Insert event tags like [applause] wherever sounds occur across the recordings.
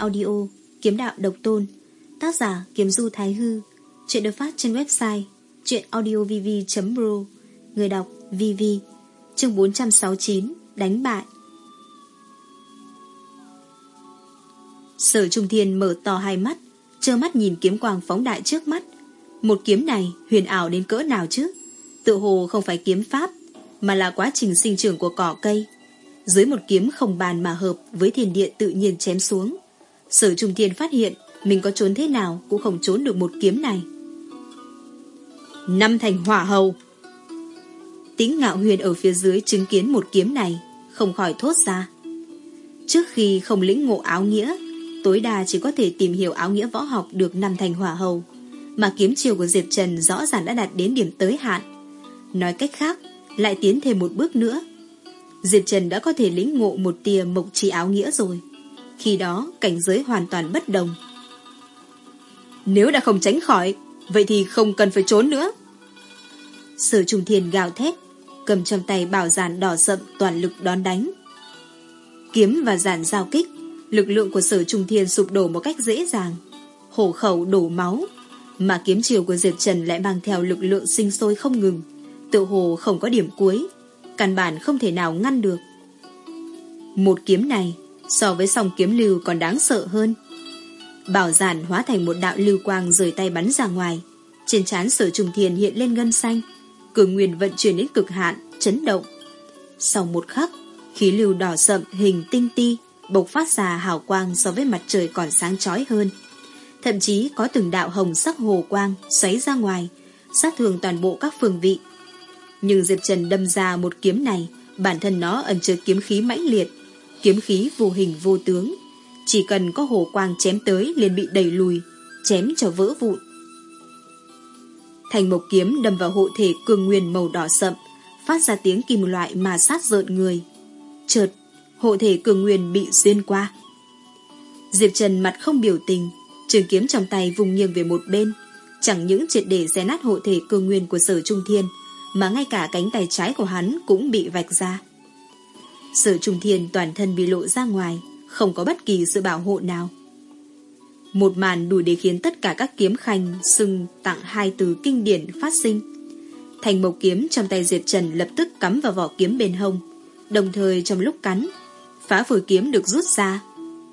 audio, Kiếm đạo độc tôn, Tác giả Kiếm Du Thái Hư. Chuyện được phát trên website Chuyện audiovv.pro Người đọc VV Chương 469 Đánh bại. Sở Trung Thiên mở to hai mắt, trơ mắt nhìn kiếm quang phóng đại trước mắt. Một kiếm này, huyền ảo đến cỡ nào chứ? Tự hồ không phải kiếm pháp, Mà là quá trình sinh trưởng của cỏ cây. Dưới một kiếm không bàn mà hợp Với thiền địa tự nhiên chém xuống Sở Trung Thiên phát hiện Mình có trốn thế nào cũng không trốn được một kiếm này. Năm thành hỏa hầu. Tính ngạo huyền ở phía dưới chứng kiến một kiếm này, Không khỏi thốt ra. Trước khi không lĩnh ngộ áo nghĩa, Tối đa chỉ có thể tìm hiểu áo nghĩa võ học Được năm thành hỏa hầu, Mà kiếm chiều của Diệp Trần rõ ràng đã đạt đến điểm tới hạn. Nói cách khác, Lại tiến thêm một bước nữa. Diệp Trần đã có thể lĩnh ngộ một tia mộc trì áo nghĩa rồi. Khi đó, cảnh giới hoàn toàn bất đồng. Nếu đã không tránh khỏi, Vậy thì không cần phải trốn nữa. Sở trùng thiền gào thét, Cầm trong tay bảo giản đỏ sậm Toàn lực đón đánh. Kiếm và giản giao kích, Lực lượng của sở trùng Thiền sụp đổ một cách dễ dàng. Hổ khẩu đổ máu, Mà kiếm chiều của Diệp Trần lại mang theo lực lượng sinh sôi không ngừng. Tự hồ không có điểm cuối, Căn bản không thể nào ngăn được. Một kiếm này So với song kiếm lưu còn đáng sợ hơn. Bảo giản hóa thành một đạo lưu quang rời tay bắn ra ngoài. Trên trán sở trùng thiền hiện lên ngân xanh. Cường nguyên vận chuyển đến cực hạn, Chấn động. Sau một khắc, Khí lưu đỏ sậm hình tinh ti Bộc phát ra hào quang so với mặt trời còn sáng chói hơn. Thậm chí có từng đạo hồng sắc hồ quang Xoáy ra ngoài, Sát thương toàn bộ các phương vị. Nhưng Diệp Trần đâm ra một kiếm này, Bản thân nó ẩn chứa kiếm khí mãnh liệt Kiếm khí vô hình vô tướng. Chỉ cần có hồ quang chém tới liền bị đẩy lùi, Chém cho vỡ vụn. Thành mộc kiếm đâm vào hộ thể cường nguyên màu đỏ sậm, Phát ra tiếng kim loại mà sát rợn người. Chợt, Hộ thể cường nguyên bị xuyên qua. Diệp Trần mặt không biểu tình, Trường kiếm trong tay vùng nghiêng về một bên. Chẳng những triệt để xé nát hộ thể cường nguyên của sở trung thiên, Mà ngay cả cánh tay trái của hắn Cũng bị vạch ra. Sở trung thiên toàn thân bị lộ ra ngoài, Không có bất kỳ sự bảo hộ nào. Một màn đủ để khiến tất cả các kiếm khanh Xưng tặng hai từ kinh điển phát sinh. Thành mộc kiếm trong tay Diệp Trần lập tức cắm vào vỏ kiếm bên hông. Đồng thời trong lúc cắn, Phá phổi kiếm được rút ra.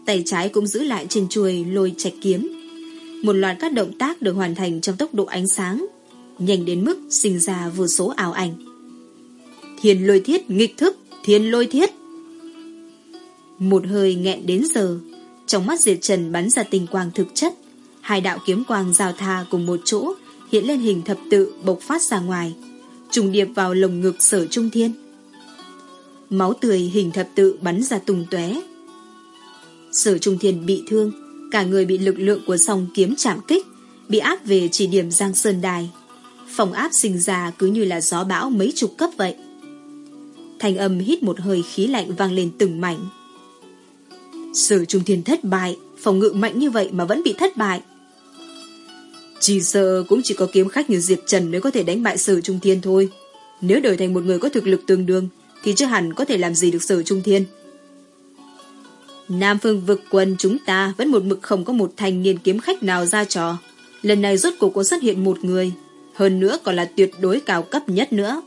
Tay trái cũng giữ lại trên chuôi lôi chạch kiếm. Một loạt các động tác được hoàn thành trong tốc độ ánh sáng, Nhanh đến mức sinh ra vô số ảo ảnh. Thiên lôi thiết nghịch thức. Thiên lôi thiết Một hơi nghẹn đến giờ Trong mắt Diệt Trần bắn ra tình quang thực chất Hai đạo kiếm quang giao tha cùng một chỗ Hiện lên hình thập tự bộc phát ra ngoài Trùng điệp vào lồng ngực sở trung thiên Máu tươi hình thập tự bắn ra tung tóe. Sở Trung Thiên bị thương, cả người bị lực lượng của song kiếm chạm kích, bị áp về chỉ điểm Giang Sơn Đài. Phòng áp sinh ra cứ như là gió bão mấy chục cấp vậy. Thanh âm hít một hơi khí lạnh vang lên từng mảnh. Sở Trung Thiên thất bại, phòng ngự mạnh như vậy mà vẫn bị thất bại. Chỉ sợ cũng chỉ có kiếm khách như Diệp Trần mới có thể đánh bại Sở Trung Thiên thôi. Nếu đổi thành một người có thực lực tương đương, thì chưa hẳn có thể làm gì được sở trung thiên. Nam phương vực quân chúng ta vẫn một mực không có một thanh niên kiếm khách nào ra trò. Lần này rốt cuộc có xuất hiện một người, hơn nữa còn là tuyệt đối cao cấp nhất nữa.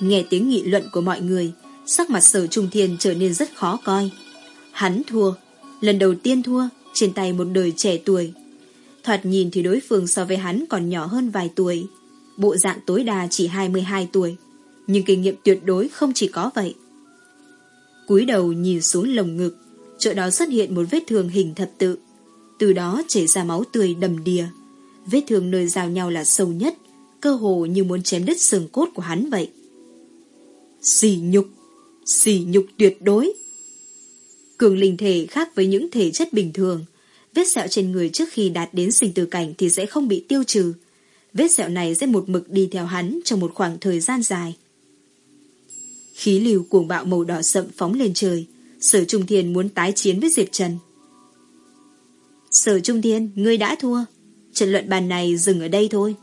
Nghe tiếng nghị luận của mọi người, sắc mặt sở trung thiên trở nên rất khó coi. Hắn thua, lần đầu tiên thua, trên tay một đời trẻ tuổi. Thoạt nhìn thì đối phương so với hắn còn nhỏ hơn vài tuổi. Bộ dạng tối đa chỉ 22 tuổi nhưng kinh nghiệm tuyệt đối không chỉ có vậy. cúi đầu nhìn xuống lồng ngực, chỗ đó xuất hiện một vết thương hình thập tự. Từ đó chảy ra máu tươi đầm đìa. Vết thương nơi giao nhau là sâu nhất, cơ hồ như muốn chém đứt xương cốt của hắn vậy. Xỉ nhục, xỉ nhục tuyệt đối. Cường linh thể khác với những thể chất bình thường, vết sẹo trên người trước khi đạt đến sinh tử cảnh thì sẽ không bị tiêu trừ. Vết sẹo này sẽ một mực đi theo hắn trong một khoảng thời gian dài. Khí lưu cuồng bạo màu đỏ sậm phóng lên trời. Sở Trung Thiên muốn tái chiến với Diệp Trần. Sở Trung Thiên, ngươi đã thua. Trận luận bàn này dừng ở đây thôi.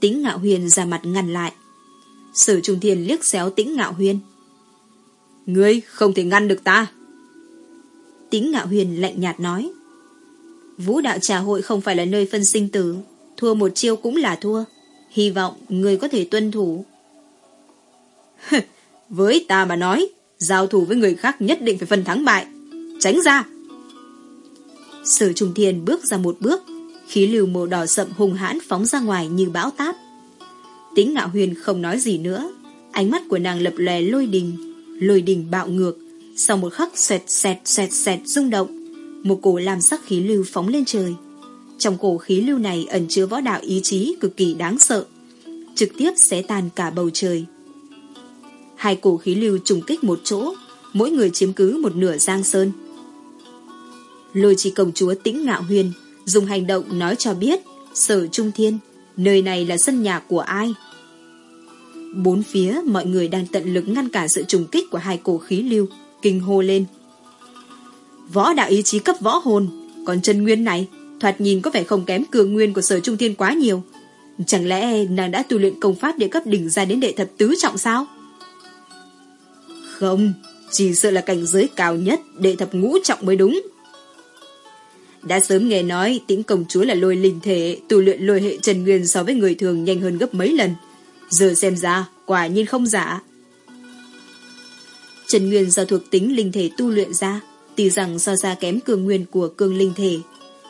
Tính Ngạo Huyền ra mặt ngăn lại. Sở Trung Thiên liếc xéo Tĩnh Ngạo Huyền. Ngươi không thể ngăn được ta. Tĩnh ngạo huyền lạnh nhạt nói. Vũ đạo trà hội không phải là nơi phân sinh tử. Thua một chiêu cũng là thua. Hy vọng người có thể tuân thủ. với ta mà nói, giao thủ với người khác nhất định phải phân thắng bại. Tránh ra! Sở Trung Thiên bước ra một bước, khí lưu màu đỏ sậm hùng hãn phóng ra ngoài như bão táp. Tính ngạo huyền không nói gì nữa, ánh mắt của nàng lập lè lôi đình, lôi đình bạo ngược, sau một khắc xoẹt xẹt xoẹt xẹt rung động, một cổ làm sắc khí lưu phóng lên trời. Trong cổ khí lưu này ẩn chứa võ đạo ý chí cực kỳ đáng sợ, trực tiếp xé tan cả bầu trời. Hai cổ khí lưu trùng kích một chỗ, mỗi người chiếm cứ một nửa giang sơn. Lôi chỉ công chúa tĩnh ngạo huyền, dùng hành động nói cho biết, sở trung thiên, nơi này là sân nhà của ai. Bốn phía mọi người đang tận lực ngăn cản sự trùng kích của hai cổ khí lưu, kinh hô lên. Võ đạo ý chí cấp võ hồn, còn chân nguyên này, thoạt nhìn có vẻ không kém cường nguyên của sở trung thiên quá nhiều. Chẳng lẽ nàng đã tu luyện công pháp để cấp đỉnh ra đến đệ thập tứ trọng sao? Không, chỉ sợ là cảnh giới cao nhất, đệ thập ngũ trọng mới đúng. Đã sớm nghe nói tĩnh công chúa là lôi linh thể, tu luyện lôi hệ trần nguyên so với người thường nhanh hơn gấp mấy lần. Giờ xem ra, quả nhiên không giả. Trần Nguyên do thuộc tính linh thể tu luyện ra, tuy rằng so ra kém cường nguyên của cường linh thể,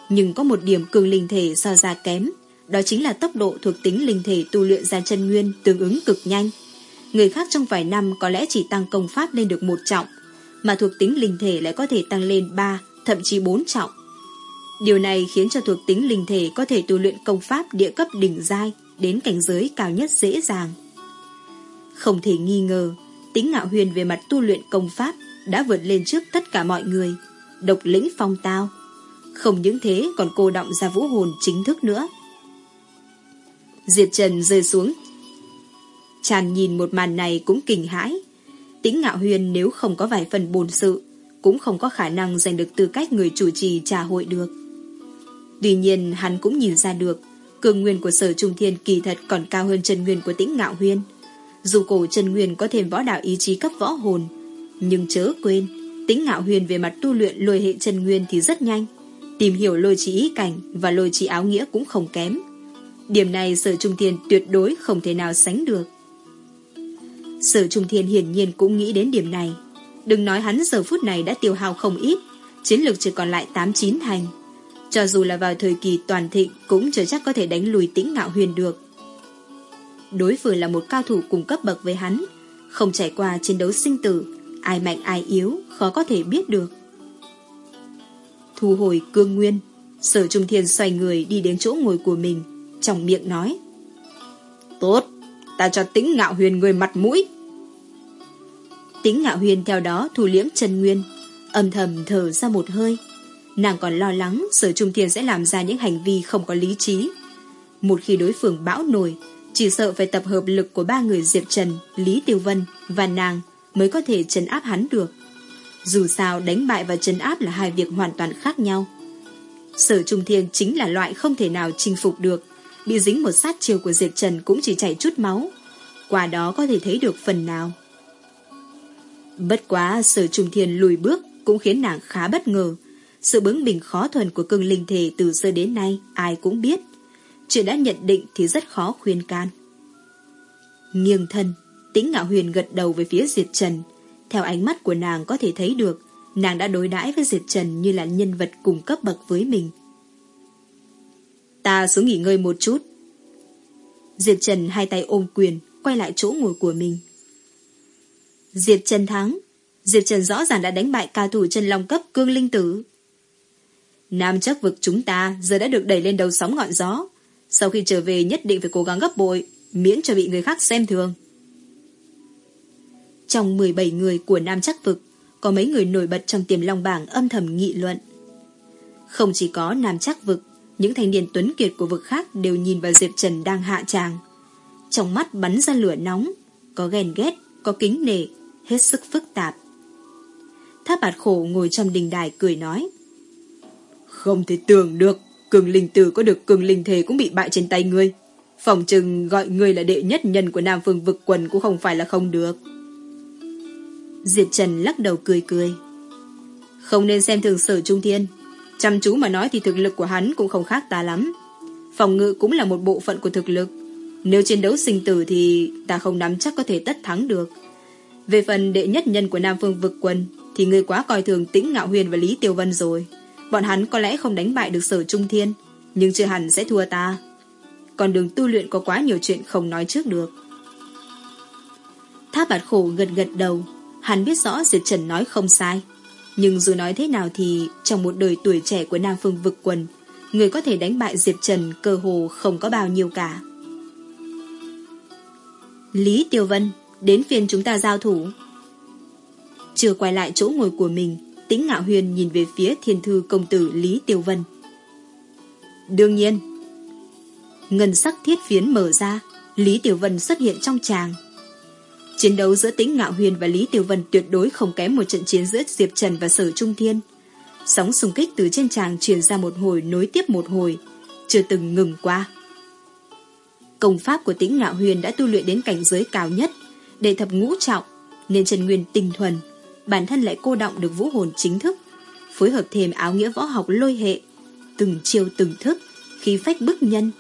nhưng có một điểm cường linh thể so ra kém, đó chính là tốc độ thuộc tính linh thể tu luyện ra chân nguyên tương ứng cực nhanh. Người khác trong vài năm có lẽ chỉ tăng công pháp lên được một trọng, mà thuộc tính linh thể lại có thể tăng lên 3, thậm chí 4 trọng. Điều này khiến cho thuộc tính linh thể có thể tu luyện công pháp địa cấp đỉnh giai đến cảnh giới cao nhất dễ dàng. Không thể nghi ngờ, tính ngạo huyền về mặt tu luyện công pháp đã vượt lên trước tất cả mọi người, độc lĩnh phong tao. Không những thế còn cô động ra vũ hồn chính thức nữa. Diệt Trần rơi xuống. Tràn nhìn một màn này cũng kinh hãi. Tính ngạo huyền nếu không có vài phần bồn sự, cũng không có khả năng giành được tư cách người chủ trì trà hội được. Tuy nhiên hắn cũng nhìn ra được cường nguyên của sở trung thiên kỳ thật còn cao hơn chân nguyên của tĩnh ngạo huyên. Dù cổ chân nguyên có thêm võ đạo ý chí cấp võ hồn, nhưng chớ quên, tĩnh ngạo huyên về mặt tu luyện lôi hệ chân nguyên thì rất nhanh. Tìm hiểu lôi trí ý cảnh và lôi trí áo nghĩa cũng không kém. Điểm này sở trung thiên tuyệt đối không thể nào sánh được. Sở trung thiên hiển nhiên cũng nghĩ đến điểm này. Đừng nói hắn giờ phút này đã tiêu hao không ít, chiến lược chỉ còn lại 8-9 thành. Cho dù là vào thời kỳ toàn thịnh cũng chưa chắc có thể đánh lùi tĩnh ngạo huyền được. Đối phương là một cao thủ cùng cấp bậc với hắn, không trải qua chiến đấu sinh tử, ai mạnh ai yếu, khó có thể biết được. Thu hồi cương nguyên, sở trung thiên xoay người đi đến chỗ ngồi của mình, trong miệng nói. Tốt, ta cho tĩnh ngạo huyền người mặt mũi. Tĩnh ngạo huyền theo đó thu liễm chân nguyên, âm thầm thở ra một hơi, Nàng còn lo lắng sở trung thiên sẽ làm ra những hành vi không có lý trí. Một khi đối phương bão nổi, chỉ sợ phải tập hợp lực của ba người Diệp Trần, Lý Tiêu Vân và nàng mới có thể trấn áp hắn được. Dù sao đánh bại và trấn áp là hai việc hoàn toàn khác nhau. Sở Trung Thiên chính là loại không thể nào chinh phục được, bị dính một sát chiều của Diệp Trần cũng chỉ chảy chút máu. Qua đó có thể thấy được phần nào. Bất quá Sở Trung Thiên lùi bước cũng khiến nàng khá bất ngờ, sự bướng bỉnh khó thuần của cưng linh thể từ xưa đến nay ai cũng biết. Chuyện đã nhận định thì rất khó khuyên can. Nghiêng thân, tính ngạo huyền gật đầu về phía Diệt Trần. Theo ánh mắt của nàng có thể thấy được, nàng đã đối đãi với Diệt Trần như là nhân vật cùng cấp bậc với mình. Ta xuống nghỉ ngơi một chút. Diệt Trần hai tay ôm quyền, quay lại chỗ ngồi của mình. Diệt Trần thắng. diệt Trần rõ ràng đã đánh bại ca thủ chân long cấp cương linh tử. Nam chắc vực chúng ta giờ đã được đẩy lên đầu sóng ngọn gió. Sau khi trở về nhất định phải cố gắng gấp bội, miễn cho bị người khác xem thường. Trong 17 người của Nam chắc vực, có mấy người nổi bật trong tiềm long bảng âm thầm nghị luận. Không chỉ có Nam chắc vực, những thanh niên tuấn kiệt của vực khác đều nhìn vào Diệp Trần đang hạ tràng. Trong mắt bắn ra lửa nóng, có ghen ghét, có kính nể, hết sức phức tạp. Tháp bạt khổ ngồi trong đình đài cười nói. Không thể tưởng được, cường linh tử có được cường linh thể cũng bị bại trên tay ngươi. Phòng trừng gọi ngươi là đệ nhất nhân của Nam Phương vực quần cũng không phải là không được. Diệp Trần lắc đầu cười cười. Không nên xem thường sở trung thiên. Chăm chú mà nói thì thực lực của hắn cũng không khác ta lắm. Phòng ngự cũng là một bộ phận của thực lực. Nếu chiến đấu sinh tử thì ta không nắm chắc có thể tất thắng được. Về phần đệ nhất nhân của Nam Phương vực quân thì người quá coi thường tĩnh ngạo huyền và Lý Tiêu Vân rồi. Bọn hắn có lẽ không đánh bại được sở trung thiên, nhưng chưa hẳn sẽ thua ta. Còn đường tu luyện có quá nhiều chuyện không nói trước được. Tháp bạt khổ gật gật đầu, hắn biết rõ Diệt Trần nói không sai. Nhưng dù nói thế nào thì trong một đời tuổi trẻ của Nam Phương vực quần, người có thể đánh bại Diệp Trần cơ hồ không có bao nhiêu cả. Lý Tiêu Vân, đến phiên chúng ta giao thủ. Chưa quay lại chỗ ngồi của mình, tĩnh ngạo huyền nhìn về phía thiên thư công tử Lý Tiêu Vân. Đương nhiên, ngân sắc thiết phiến mở ra, Lý Tiểu Vân xuất hiện trong tràng. Chiến đấu giữa tĩnh ngạo huyền và Lý Tiểu Vân tuyệt đối không kém một trận chiến giữa Diệp Trần và Sở Trung Thiên. Sóng xung kích từ trên tràng truyền ra một hồi nối tiếp một hồi, chưa từng ngừng qua. Công pháp của tĩnh ngạo huyền đã tu luyện đến cảnh giới cao nhất, để thập ngũ trọng, nên chân Nguyên tinh thuần, bản thân lại cô động được vũ hồn chính thức, phối hợp thêm áo nghĩa võ học lôi hệ, từng chiêu từng thức, khí phách bức nhân,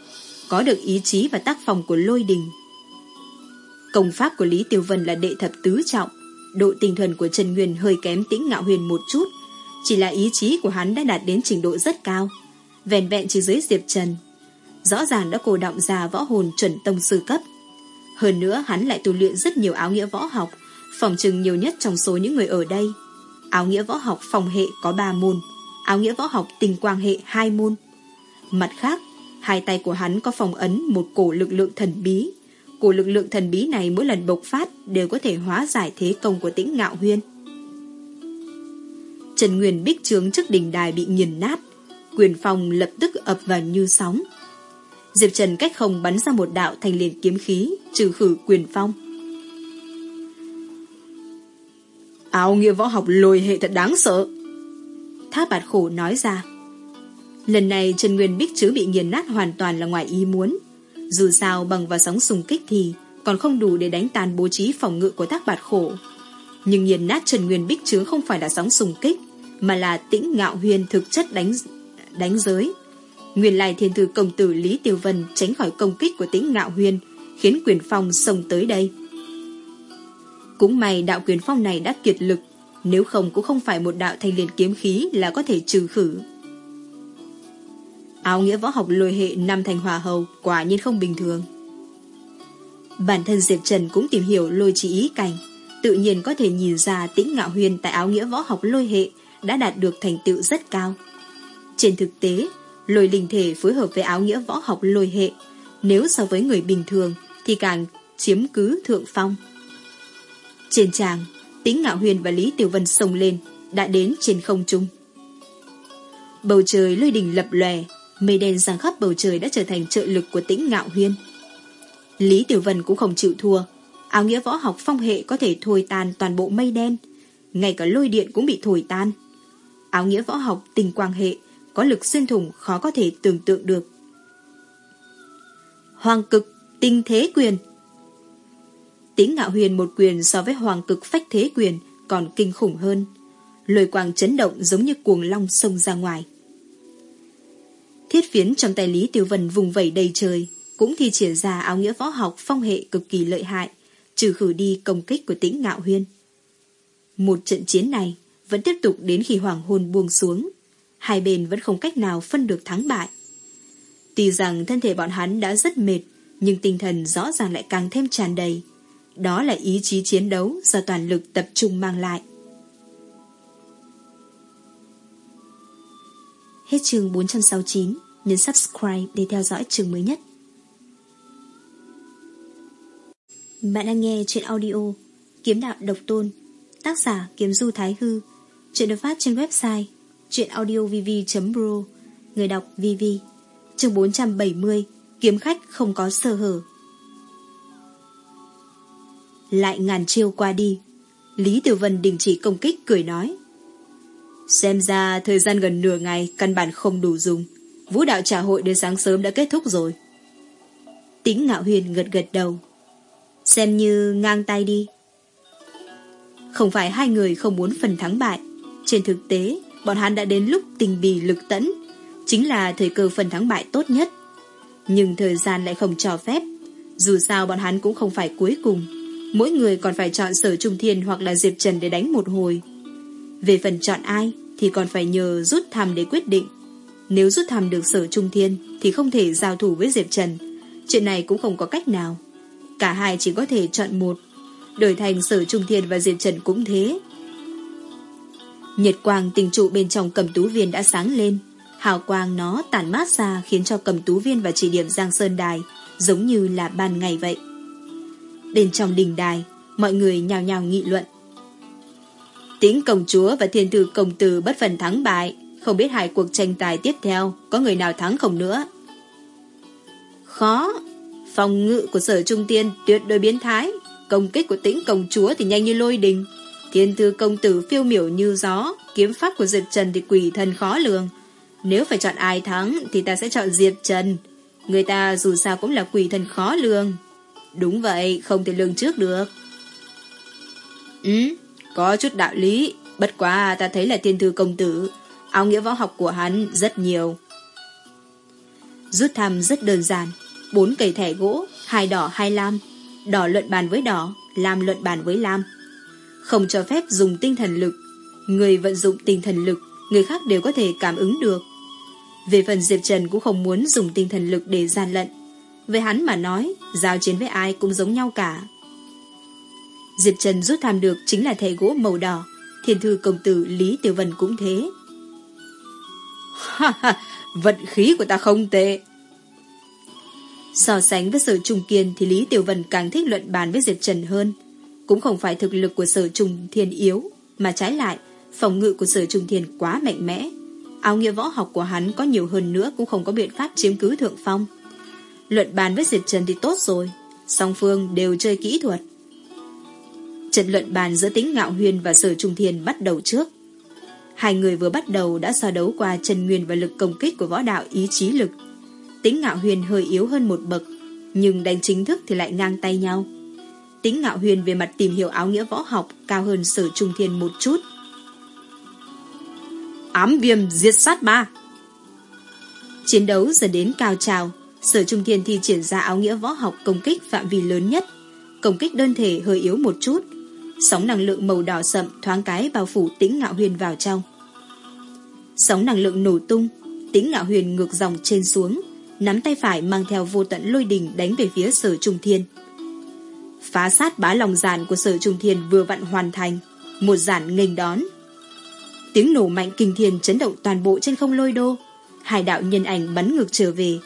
có được ý chí và tác phòng của lôi đình. Công pháp của Lý Tiêu Vân là đệ thập tứ trọng, độ tinh thần của Trần Nguyên hơi kém tĩnh ngạo huyền một chút, chỉ là ý chí của hắn đã đạt đến trình độ rất cao, vẻn vẹn chỉ dưới Diệp Trần. Rõ ràng đã cổ động ra võ hồn chuẩn tông sư cấp. Hơn nữa hắn lại tu luyện rất nhiều áo nghĩa võ học, phòng trừng nhiều nhất trong số những người ở đây. Áo nghĩa võ học phòng hệ có 3 môn, áo nghĩa võ học tình quang hệ 2 môn. Mặt khác, hai tay của hắn có phòng ấn một cổ lực lượng thần bí. Cổ lực lượng thần bí này mỗi lần bộc phát đều có thể hóa giải thế công của tĩnh ngạo huyên. Trần Nguyên bích trướng trước đỉnh đài bị nghiền nát, quyền phong lập tức ập vào như sóng. Diệp Trần cách không bắn ra một đạo thành liền kiếm khí, trừ khử quyền phong. Áo nghĩa võ học lôi hệ thật đáng sợ. Tháp bạt khổ nói ra. Lần này Trần Nguyên Bích chứ bị nghiền nát hoàn toàn là ngoài ý muốn. Dù sao bằng vào sóng xung kích thì còn không đủ để đánh tàn bố trí phòng ngự của thác bạt khổ. Nhưng nghiền nát Trần Nguyên Bích chứ không phải là sóng xung kích, mà là tĩnh ngạo huyền thực chất đánh đánh giới. Nguyên lai thiên thư công tử Lý Tiêu Vân tránh khỏi công kích của tĩnh ngạo huyền, khiến quyền phong xông tới đây. Cũng may đạo quyền phong này đã kiệt lực, nếu không cũng không phải một đạo thanh liền kiếm khí là có thể trừ khử. Áo nghĩa võ học lôi hệ năm thành hòa hầu quả nhiên không bình thường. Bản thân Diệp Trần cũng tìm hiểu lôi chỉ ý cảnh, tự nhiên có thể nhìn ra tĩnh ngạo huyền tại áo nghĩa võ học lôi hệ đã đạt được thành tựu rất cao. Trên thực tế, lôi linh thể phối hợp với áo nghĩa võ học lôi hệ, nếu so với người bình thường thì càng chiếm cứ thượng phong. Trên tràng, tính ngạo huyền và Lý Tiểu Vân sông lên, đã đến trên không trung. Bầu trời lôi đình lập lòe, mây đen giăng khắp bầu trời đã trở thành trợ lực của tĩnh ngạo huyên. Lý Tiểu Vân cũng không chịu thua, áo nghĩa võ học phong hệ có thể thổi tan toàn bộ mây đen, ngay cả lôi điện cũng bị thổi tan. Áo nghĩa võ học tình quang hệ có lực xuyên thủng khó có thể tưởng tượng được. Hoàng cực, tinh thế quyền tĩnh ngạo huyền một quyền so với hoàng cực phách thế quyền còn kinh khủng hơn. Lôi quang chấn động giống như cuồng long sông ra ngoài. Thiết phiến trong tay Lý Tiêu Vân vùng vẩy đầy trời, cũng thi triển ra áo nghĩa võ học phong hệ cực kỳ lợi hại, trừ khử đi công kích của tĩnh ngạo huyên. Một trận chiến này vẫn tiếp tục đến khi hoàng hôn buông xuống, hai bên vẫn không cách nào phân được thắng bại. Tuy rằng thân thể bọn hắn đã rất mệt, nhưng tinh thần rõ ràng lại càng thêm tràn đầy. Đó là ý chí chiến đấu do toàn lực tập trung mang lại. Hết chương 469, nhấn subscribe để theo dõi chương mới nhất. Bạn đang nghe chuyện audio Kiếm đạo độc tôn Tác giả Kiếm Du Thái Hư Chuyện được phát trên website chuyenaudiovv.pro Người đọc VV Chương 470 Kiếm khách không có sơ hở lại ngàn chiêu qua đi. Lý Tiểu Vân đình chỉ công kích cười nói. Xem ra thời gian gần nửa ngày Căn bản không đủ dùng. Vũ đạo trà hội đến sáng sớm đã kết thúc rồi. Tính ngạo huyền gật gật đầu. Xem như ngang tay đi. Không phải hai người không muốn phần thắng bại. Trên thực tế, bọn hắn đã đến lúc tình bì lực tẫn, chính là thời cơ phần thắng bại tốt nhất. Nhưng thời gian lại không cho phép, dù sao bọn hắn cũng không phải cuối cùng, mỗi người còn phải chọn sở trung thiên hoặc là Diệp Trần để đánh một hồi. Về phần chọn ai thì còn phải nhờ rút thăm để quyết định. Nếu rút thăm được sở trung thiên thì không thể giao thủ với Diệp Trần. Chuyện này cũng không có cách nào. Cả hai chỉ có thể chọn một. Đổi thành sở trung thiên và Diệp Trần cũng thế. Nhiệt quang tình trụ bên trong cầm tú viên đã sáng lên. Hào quang nó tản mát ra khiến cho cầm tú viên và chỉ điểm Giang Sơn Đài giống như là ban ngày vậy. Bên trong đình đài, mọi người nhào nhào nghị luận. Tính công chúa và thiên tử công tử bất phần thắng bại, không biết hai cuộc tranh tài tiếp theo có người nào thắng không nữa. Khó, phòng ngự của sở trung tiên tuyệt đối biến thái, công kích của tĩnh công chúa thì nhanh như lôi đình. Thiên thư công tử phiêu miểu như gió, kiếm pháp của Diệp Trần thì quỷ thần khó lường. Nếu phải chọn ai thắng thì ta sẽ chọn Diệp Trần. Người ta dù sao cũng là quỷ thần khó lường. Đúng vậy, không thể lường trước được. Ừ, có chút đạo lý, bất quá ta thấy là thiên thư công tử, áo nghĩa võ học của hắn rất nhiều. Rút thăm rất đơn giản, bốn cây thẻ gỗ, hai đỏ hai lam, đỏ luận bàn với đỏ, lam luận bàn với lam. Không cho phép dùng tinh thần lực, người vận dụng tinh thần lực, người khác đều có thể cảm ứng được. Về phần Diệp Trần cũng không muốn dùng tinh thần lực để gian lận với hắn mà nói, giao chiến với ai cũng giống nhau cả. Diệp Trần rút tham được chính là thẻ gỗ màu đỏ. Thiên thư công tử Lý Tiểu Vân cũng thế. Ha ha, vận khí của ta không tệ. So sánh với sở trung kiên thì Lý Tiểu Vân càng thích luận bàn với Diệp Trần hơn. Cũng không phải thực lực của sở trung thiên yếu, mà trái lại, phòng ngự của sở trung thiên quá mạnh mẽ. Áo nghĩa võ học của hắn có nhiều hơn nữa cũng không có biện pháp chiếm cứ thượng phong. Luận bàn với Diệp Trần thì tốt rồi, song phương đều chơi kỹ thuật. Trận luận bàn giữa tính ngạo huyền và sở trung thiền bắt đầu trước. Hai người vừa bắt đầu đã so đấu qua trần nguyên và lực công kích của võ đạo ý chí lực. Tính ngạo huyền hơi yếu hơn một bậc, nhưng đánh chính thức thì lại ngang tay nhau. Tính ngạo huyền về mặt tìm hiểu áo nghĩa võ học cao hơn sở trung thiên một chút. Ám viêm diệt sát ba Chiến đấu dần đến cao trào, sở trung thiên thi triển ra áo nghĩa võ học công kích phạm vi lớn nhất. Công kích đơn thể hơi yếu một chút, Sóng năng lượng màu đỏ sậm thoáng cái bao phủ tĩnh ngạo huyền vào trong. Sóng năng lượng nổ tung, tĩnh ngạo huyền ngược dòng trên xuống, nắm tay phải mang theo vô tận lôi đình đánh về phía sở trung thiên. Phá sát bá lòng giàn của sở trung thiên vừa vặn hoàn thành, một giản nghênh đón. Tiếng nổ mạnh kinh thiên chấn động toàn bộ trên không lôi đô, hải đạo nhân ảnh bắn ngược trở về.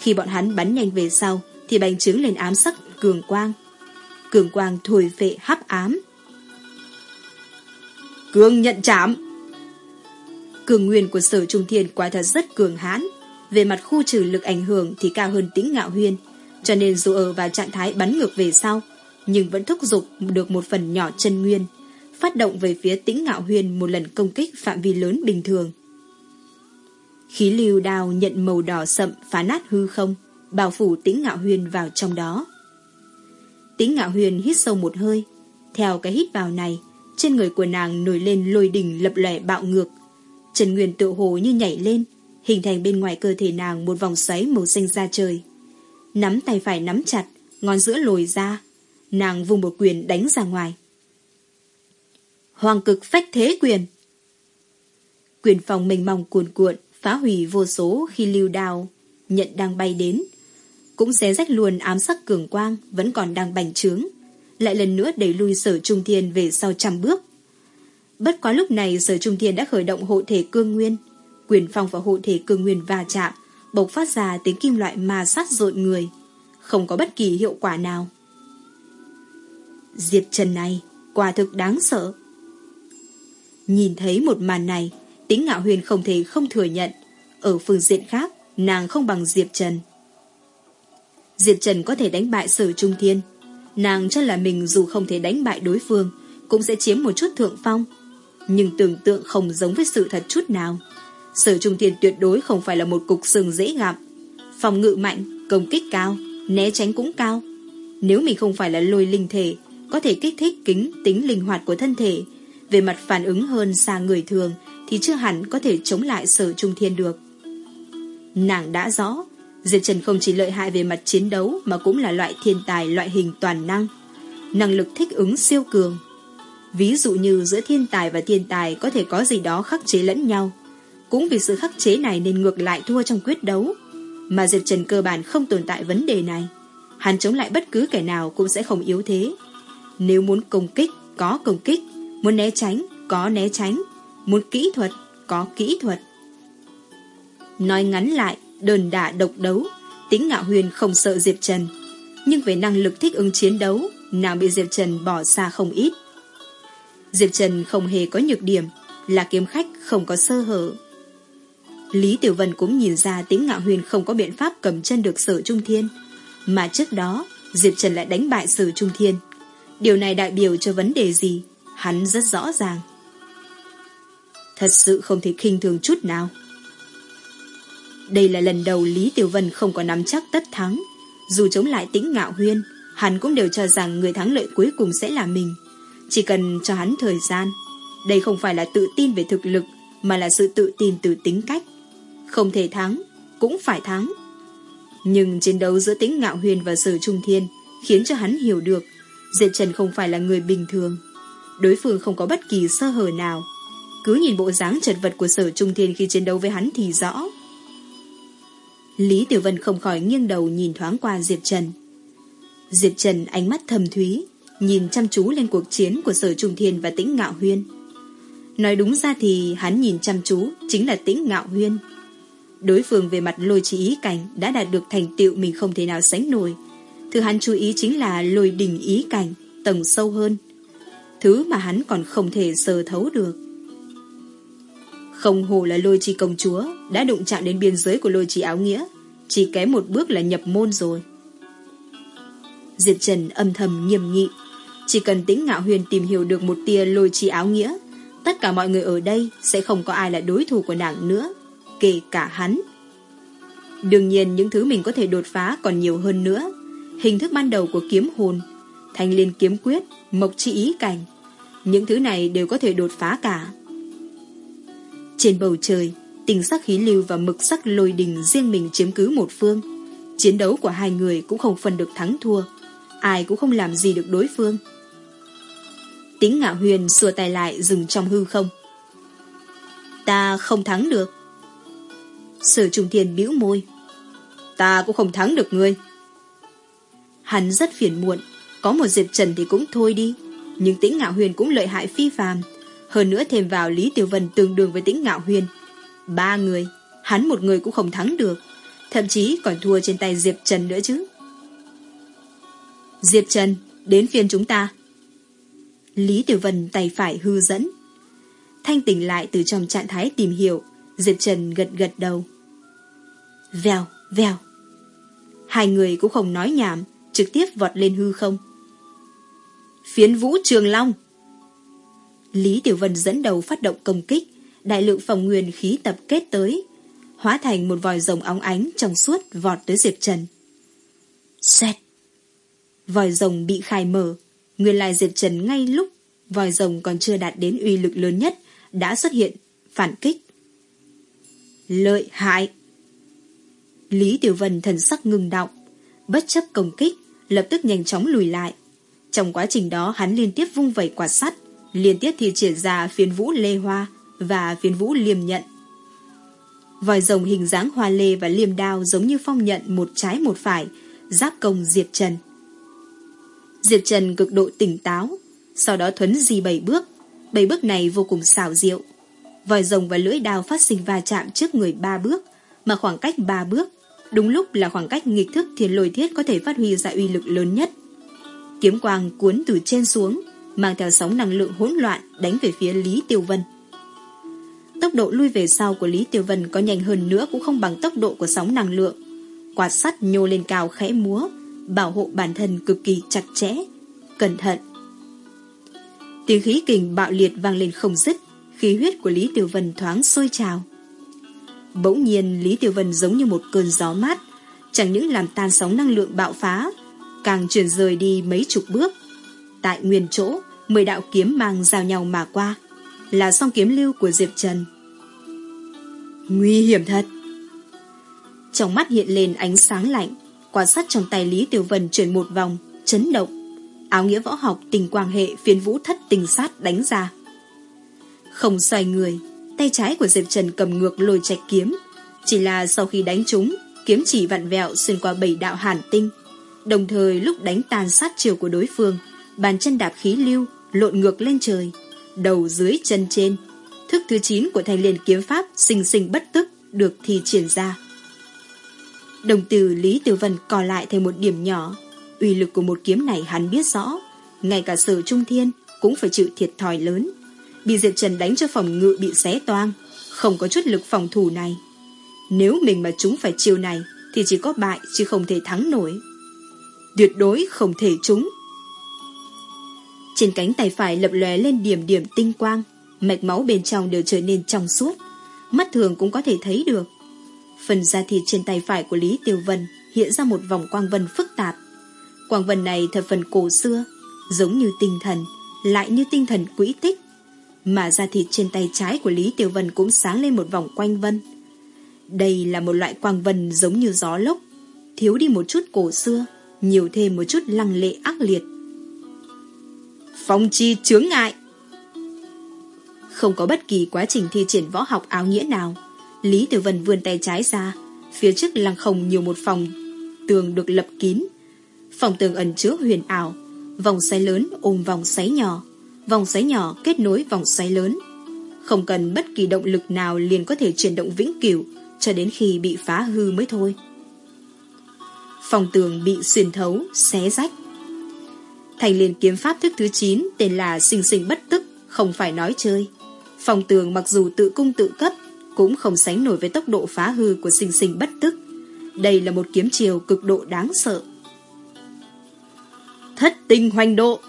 Khi bọn hắn bắn nhanh về sau, thì bành trướng lên ám sắc cường quang. Cường quang thổi vệ hấp ám, Cường nhận chạm. Cường nguyên của sở trung thiên quả thật rất cường hãn. Về mặt khu trừ lực ảnh hưởng thì cao hơn tĩnh ngạo huyên. Cho nên dù ở vào trạng thái bắn ngược về sau, nhưng vẫn thúc giục được một phần nhỏ chân nguyên, phát động về phía tĩnh ngạo huyên một lần công kích phạm vi lớn bình thường. Khí lưu đào nhận màu đỏ sậm phá nát hư không, bao phủ tĩnh ngạo huyền vào trong đó. Tĩnh ngạo huyền hít sâu một hơi. Theo cái hít vào này, trên người của nàng nổi lên lôi đỉnh lập lẻ bạo ngược. Trần Nguyên tự hồ như nhảy lên, hình thành bên ngoài cơ thể nàng một vòng xoáy màu xanh da trời. Nắm tay phải nắm chặt, ngón giữa lồi ra. Nàng vùng một quyền đánh ra ngoài. Hoàng cực phách thế quyền. Quyền phòng mình mỏng cuồn cuộn, phá hủy vô số khi lưu đào, nhận đang bay đến. Cũng xé rách luôn ám sắc cường quang, vẫn còn đang bành trướng lại lần nữa đẩy lui sở trung thiên về sau trăm bước. Bất quá lúc này sở trung thiên đã khởi động hộ thể cương nguyên. Quyền phong và hộ thể cương nguyên va chạm, bộc phát ra tiếng kim loại ma sát rộn người. Không có bất kỳ hiệu quả nào. Diệp Trần này, quả thực đáng sợ. Nhìn thấy một màn này, tính ngạo huyền không thể không thừa nhận. Ở phương diện khác, nàng không bằng Diệp Trần. Diệp Trần có thể đánh bại sở trung thiên, Nàng cho là mình dù không thể đánh bại đối phương, cũng sẽ chiếm một chút thượng phong. Nhưng tưởng tượng không giống với sự thật chút nào. Sở trung thiên tuyệt đối không phải là một cục sừng dễ gặp. Phòng ngự mạnh, công kích cao, né tránh cũng cao. Nếu mình không phải là lôi linh thể, có thể kích thích kính tính linh hoạt của thân thể, về mặt phản ứng hơn xa người thường thì chưa hẳn có thể chống lại sở trung thiên được. Nàng đã rõ, Diệp Trần không chỉ lợi hại về mặt chiến đấu mà cũng là loại thiên tài loại hình toàn năng. Năng lực thích ứng siêu cường. Ví dụ như giữa thiên tài và thiên tài có thể có gì đó khắc chế lẫn nhau. Cũng vì sự khắc chế này nên ngược lại thua trong quyết đấu. Mà Diệp Trần cơ bản không tồn tại vấn đề này. Hắn chống lại bất cứ kẻ nào cũng sẽ không yếu thế. Nếu muốn công kích, có công kích. Muốn né tránh, có né tránh. Muốn kỹ thuật, có kỹ thuật. Nói ngắn lại, đơn đả độc đấu, tính ngạo huyền không sợ Diệp Trần. Nhưng về năng lực thích ứng chiến đấu, nàng bị Diệp Trần bỏ xa không ít. Diệp Trần không hề có nhược điểm, là kiếm khách không có sơ hở. Lý Tiểu Vân cũng nhìn ra tính ngạo huyền không có biện pháp cầm chân được sở trung thiên. Mà trước đó, Diệp Trần lại đánh bại sở trung thiên. Điều này đại biểu cho vấn đề gì? Hắn rất rõ ràng. Thật sự không thể khinh thường chút nào. Đây là lần đầu Lý Tiểu Vân không có nắm chắc tất thắng. Dù chống lại Tĩnh ngạo huyên, hắn cũng đều cho rằng người thắng lợi cuối cùng sẽ là mình. Chỉ cần cho hắn thời gian. Đây không phải là tự tin về thực lực, mà là sự tự tin từ tính cách. Không thể thắng, cũng phải thắng. Nhưng chiến đấu giữa Tĩnh ngạo huyền và sở trung thiên khiến cho hắn hiểu được Diệp Trần không phải là người bình thường. Đối phương không có bất kỳ sơ hở nào. Cứ nhìn bộ dáng chật vật của sở trung thiên khi chiến đấu với hắn thì rõ. Lý Tiểu Vân không khỏi nghiêng đầu nhìn thoáng qua Diệp Trần. Diệp Trần ánh mắt thầm thúy, nhìn chăm chú lên cuộc chiến của Sở Trung Thiên và Tĩnh Ngạo Huyên. Nói đúng ra thì hắn nhìn chăm chú chính là Tĩnh Ngạo Huyên. Đối phương về mặt lôi trí ý cảnh đã đạt được thành tựu mình không thể nào sánh nổi. Thứ hắn chú ý chính là lôi đình ý cảnh, tầng sâu hơn. Thứ mà hắn còn không thể sờ thấu được. Không hồ là lôi chi công chúa đã đụng chạm đến biên giới của lôi chi áo nghĩa, chỉ kém một bước là nhập môn rồi. Diệp Trần âm thầm nghiêm nghị, chỉ cần tính ngạo huyền tìm hiểu được một tia lôi chi áo nghĩa, tất cả mọi người ở đây sẽ không có ai là đối thủ của nàng nữa, kể cả hắn. Đương nhiên những thứ mình có thể đột phá còn nhiều hơn nữa. Hình thức ban đầu của kiếm hồn, thanh liên kiếm quyết, mộc chi ý cảnh. Những thứ này đều có thể đột phá cả. Trên bầu trời, tình sắc khí lưu và mực sắc lôi đình riêng mình chiếm cứ một phương. Chiến đấu của hai người cũng không phân được thắng thua. Ai cũng không làm gì được đối phương. Tính ngạo huyền xua tay lại dừng trong hư không. Ta không thắng được. Sở trùng thiền bĩu môi. Ta cũng không thắng được ngươi. Hắn rất phiền muộn. Có một Diệp Trần thì cũng thôi đi. Nhưng tính ngạo huyền cũng lợi hại phi phàm hơn nữa thêm vào Lý Tiểu Vân tương đương với tĩnh ngạo huyền. Ba người, hắn một người cũng không thắng được. Thậm chí còn thua trên tay Diệp Trần nữa chứ. Diệp Trần, đến phiên chúng ta. Lý Tiểu Vân tay phải hư dẫn. Thanh tỉnh lại từ trong trạng thái tìm hiểu, Diệp Trần gật gật đầu. Vèo, vèo. Hai người cũng không nói nhảm, trực tiếp vọt lên hư không. Phiến vũ trường long. Lý Tiểu Vân dẫn đầu phát động công kích, đại lượng phòng nguyên khí tập kết tới, hóa thành một vòi rồng óng ánh trong suốt vọt tới Diệp Trần. Xoẹt! Vòi rồng bị khai mở, nguyên lai Diệp Trần ngay lúc vòi rồng còn chưa đạt đến uy lực lớn nhất, đã xuất hiện, phản kích. Lợi hại! Lý Tiểu Vân thần sắc ngừng động, bất chấp công kích, lập tức nhanh chóng lùi lại. Trong quá trình đó hắn liên tiếp vung vẩy quả sắt, liên tiếp thi triển ra phiến vũ lê hoa và phiến vũ liềm nhận. Vòi rồng hình dáng hoa lê và liềm đao giống như phong nhận một trái một phải, giáp công Diệp Trần. Diệp Trần cực độ tỉnh táo, sau đó thuấn di bảy bước. Bảy bước này vô cùng xảo diệu. Vòi rồng và lưỡi đao phát sinh va chạm trước người ba bước, mà khoảng cách ba bước, đúng lúc là khoảng cách nghịch thức thiên lôi thiết có thể phát huy ra uy lực lớn nhất. Kiếm quang cuốn từ trên xuống, mang theo sóng năng lượng hỗn loạn đánh về phía Lý Tiêu Vân. Tốc độ lui về sau của Lý Tiêu Vân có nhanh hơn nữa cũng không bằng tốc độ của sóng năng lượng. Quạt sắt nhô lên cao khẽ múa, bảo hộ bản thân cực kỳ chặt chẽ, cẩn thận. Tiếng khí kình bạo liệt vang lên không dứt, khí huyết của Lý Tiêu Vân thoáng sôi trào. Bỗng nhiên Lý Tiêu Vân giống như một cơn gió mát, chẳng những làm tan sóng năng lượng bạo phá, càng chuyển rời đi mấy chục bước, tại nguyên chỗ, Mười đạo kiếm mang rào nhau mà qua, là song kiếm lưu của Diệp Trần. Nguy hiểm thật! Trong mắt hiện lên ánh sáng lạnh, quả sắt trong tay Lý Tiểu Vân chuyển một vòng, chấn động. Áo nghĩa võ học tình quang hệ phiên vũ thất tình sát đánh ra. Không xoay người, tay trái của Diệp Trần cầm ngược lôi trạch kiếm. Chỉ là sau khi đánh chúng, kiếm chỉ vặn vẹo xuyên qua bảy đạo hàn tinh. Đồng thời lúc đánh tàn sát chiều của đối phương, bàn chân đạp khí lưu, lộn ngược lên trời, đầu dưới chân trên. Thức thứ 9 của thanh liền kiếm pháp sinh sinh bất tức được thi triển ra. Đồng từ Lý Tiểu Vân còn lại thành một điểm nhỏ. uy lực của một kiếm này hắn biết rõ. Ngay cả sở trung thiên cũng phải chịu thiệt thòi lớn. Bị Diệp Trần đánh cho phòng ngự bị xé toang. Không có chút lực phòng thủ này. Nếu mình mà chúng phải chiêu này thì chỉ có bại chứ không thể thắng nổi. Tuyệt đối không thể trúng. Trên cánh tay phải lập lòe lên điểm điểm tinh quang. Mạch máu bên trong đều trở nên trong suốt. Mắt thường cũng có thể thấy được. Phần da thịt trên tay phải của Lý Tiêu Vân hiện ra một vòng quang vân phức tạp. Quang vân này thật phần cổ xưa, giống như tinh thần, lại như tinh thần quỹ tích. Mà da thịt trên tay trái của Lý Tiêu Vân cũng sáng lên một vòng quanh vân. Đây là một loại quang vân giống như gió lốc, thiếu đi một chút cổ xưa, nhiều thêm một chút lăng lệ ác liệt. Phong chi chướng ngại Không có bất kỳ quá trình thi triển võ học áo nghĩa nào Lý Tử Vân vươn tay trái ra, phía trước lăng không nhiều một phòng tường được lập kín. Phòng tường ẩn chứa huyền ảo, vòng xoáy lớn ôm vòng xoáy nhỏ, vòng xoáy nhỏ kết nối vòng xoáy lớn. Không cần bất kỳ động lực nào liền có thể chuyển động vĩnh cửu cho đến khi bị phá hư mới thôi. Phòng tường bị xuyên thấu, xé rách. Thành liền kiếm pháp thức thứ 9 tên là sinh sinh bất tức, không phải nói chơi. Phòng tường mặc dù tự cung tự cấp cũng không sánh nổi với tốc độ phá hư của sinh sinh bất tức. Đây là một kiếm chiều cực độ đáng sợ. Thất tinh hoành độ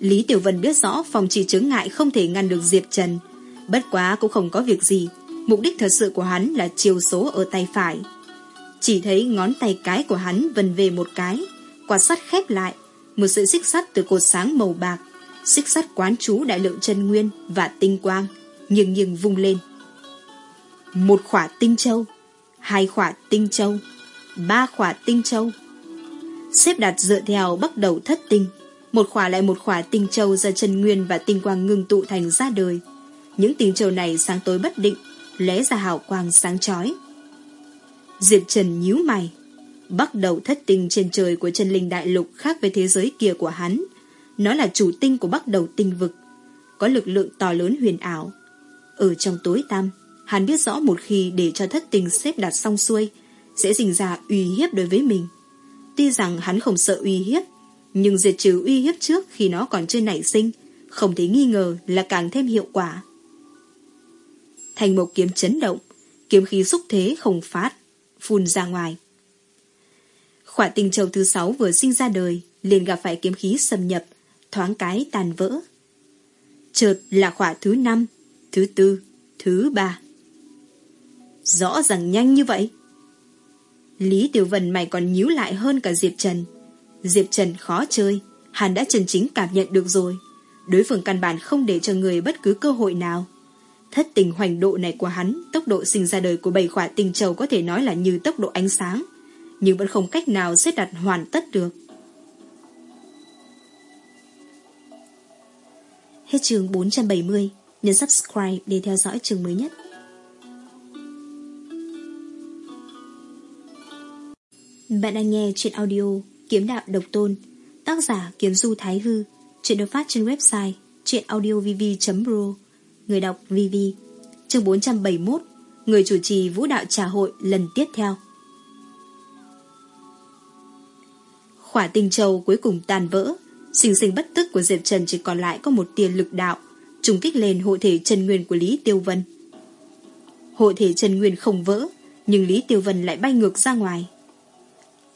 Lý Tiểu Vân biết rõ phòng chỉ chứng ngại không thể ngăn được Diệp Trần. Bất quá cũng không có việc gì. Mục đích thật sự của hắn là chiều số ở tay phải. Chỉ thấy ngón tay cái của hắn vần về một cái. quả sắt khép lại. Một sợi xích sắt từ cột sáng màu bạc. Xích sắt quán chú đại lượng chân nguyên và tinh quang. nghiêng nghiêng vung lên một khỏa tinh châu, hai khỏa tinh châu, ba khỏa tinh châu. Xếp đặt dựa theo bắt đầu thất tinh, một khỏa lại một khỏa tinh châu do chân nguyên và tinh quang ngưng tụ thành ra đời. Những tinh châu này sáng tối bất định, lóe ra hào quang sáng chói. Diệp Trần nhíu mày, bắt đầu thất tinh trên trời của chân linh đại lục khác với thế giới kia của hắn. Nó là chủ tinh của bắt đầu tinh vực, có lực lượng to lớn huyền ảo. Ở trong tối tăm, Hắn biết rõ một khi để cho thất tình xếp đặt xong xuôi, sẽ sinh ra uy hiếp đối với mình. Tuy rằng hắn không sợ uy hiếp, nhưng diệt trừ uy hiếp trước khi nó còn chưa nảy sinh, không thể nghi ngờ là càng thêm hiệu quả. Thành một kiếm chấn động, kiếm khí xúc thế không phát, phun ra ngoài. Khỏa tình châu thứ sáu vừa sinh ra đời, liền gặp phải kiếm khí xâm nhập, thoáng cái tàn vỡ. Chợt là khỏa thứ năm, thứ tư, thứ ba. Rõ ràng nhanh như vậy. Lý Tiểu Vân mày còn nhíu lại hơn cả Diệp Trần. Diệp Trần khó chơi, hắn đã chân chính cảm nhận được rồi. Đối phương căn bản không để cho người bất cứ cơ hội nào. Thất tình hoành độ này của hắn, tốc độ sinh ra đời của bảy khỏa tình châu có thể nói là như tốc độ ánh sáng, nhưng vẫn không cách nào xếp đặt hoàn tất được. Hết chương 470, nhấn subscribe để theo dõi chương mới nhất. Bạn đang nghe chuyện audio Kiếm Đạo Độc Tôn Tác giả Kiếm Du Thái Hư Chuyện được phát trên website chuyenaudiovv.ro, Người đọc VV Chương 471 Người chủ trì Vũ Đạo Trà Hội lần tiếp theo Khỏa tinh châu cuối cùng tan vỡ Sinh sinh bất tức của Diệp Trần chỉ còn lại có một tia lực đạo trùng kích lên hộ thể chân nguyên của Lý Tiêu Vân Hộ thể chân nguyên không vỡ Nhưng Lý Tiêu Vân lại bay ngược ra ngoài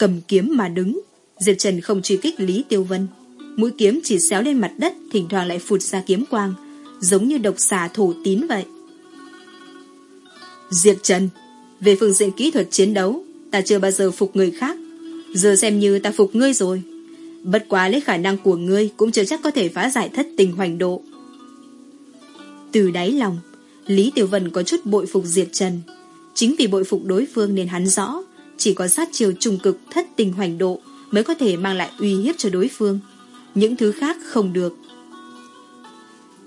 cầm kiếm mà đứng. Diệp Trần không truy kích Lý Tiêu Vân. Mũi kiếm chỉ xéo lên mặt đất, thỉnh thoảng lại phụt ra kiếm quang, giống như độc xà thổ tín vậy. Diệp Trần, về phương diện kỹ thuật chiến đấu, ta chưa bao giờ phục người khác. Giờ xem như ta phục ngươi rồi. Bất quá lấy khả năng của ngươi cũng chưa chắc có thể phá giải thất tình hoành độ. Từ đáy lòng, Lý Tiểu Vân có chút bội phục Diệp Trần. Chính vì bội phục đối phương nên hắn rõ, chỉ có sát chiều trùng cực thất tình hoành độ mới có thể mang lại uy hiếp cho đối phương. Những thứ khác không được.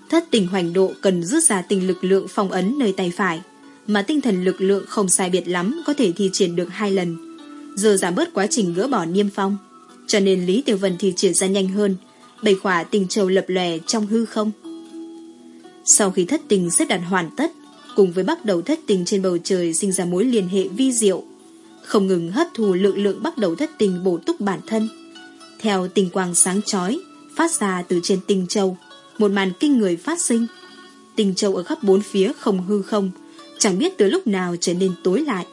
Thất tình hoành độ cần rút ra tình lực lượng phong ấn nơi tay phải, mà tinh thần lực lượng không sai biệt lắm có thể thi triển được hai lần. Giờ giảm bớt quá trình gỡ bỏ niêm phong, cho nên Lý Tiểu Vân thì triển ra nhanh hơn, bảy khỏa tình châu lập lòe trong hư không. Sau khi thất tình xếp đặt hoàn tất, cùng với bắt đầu thất tình trên bầu trời sinh ra mối liên hệ vi diệu, không ngừng hấp thù lượng lượng bắt đầu thất tình bổ túc bản thân. Theo tình quang sáng chói phát ra từ trên tình châu, một màn kinh người phát sinh. Tình châu ở khắp bốn phía không hư không, chẳng biết từ lúc nào trở nên tối lại,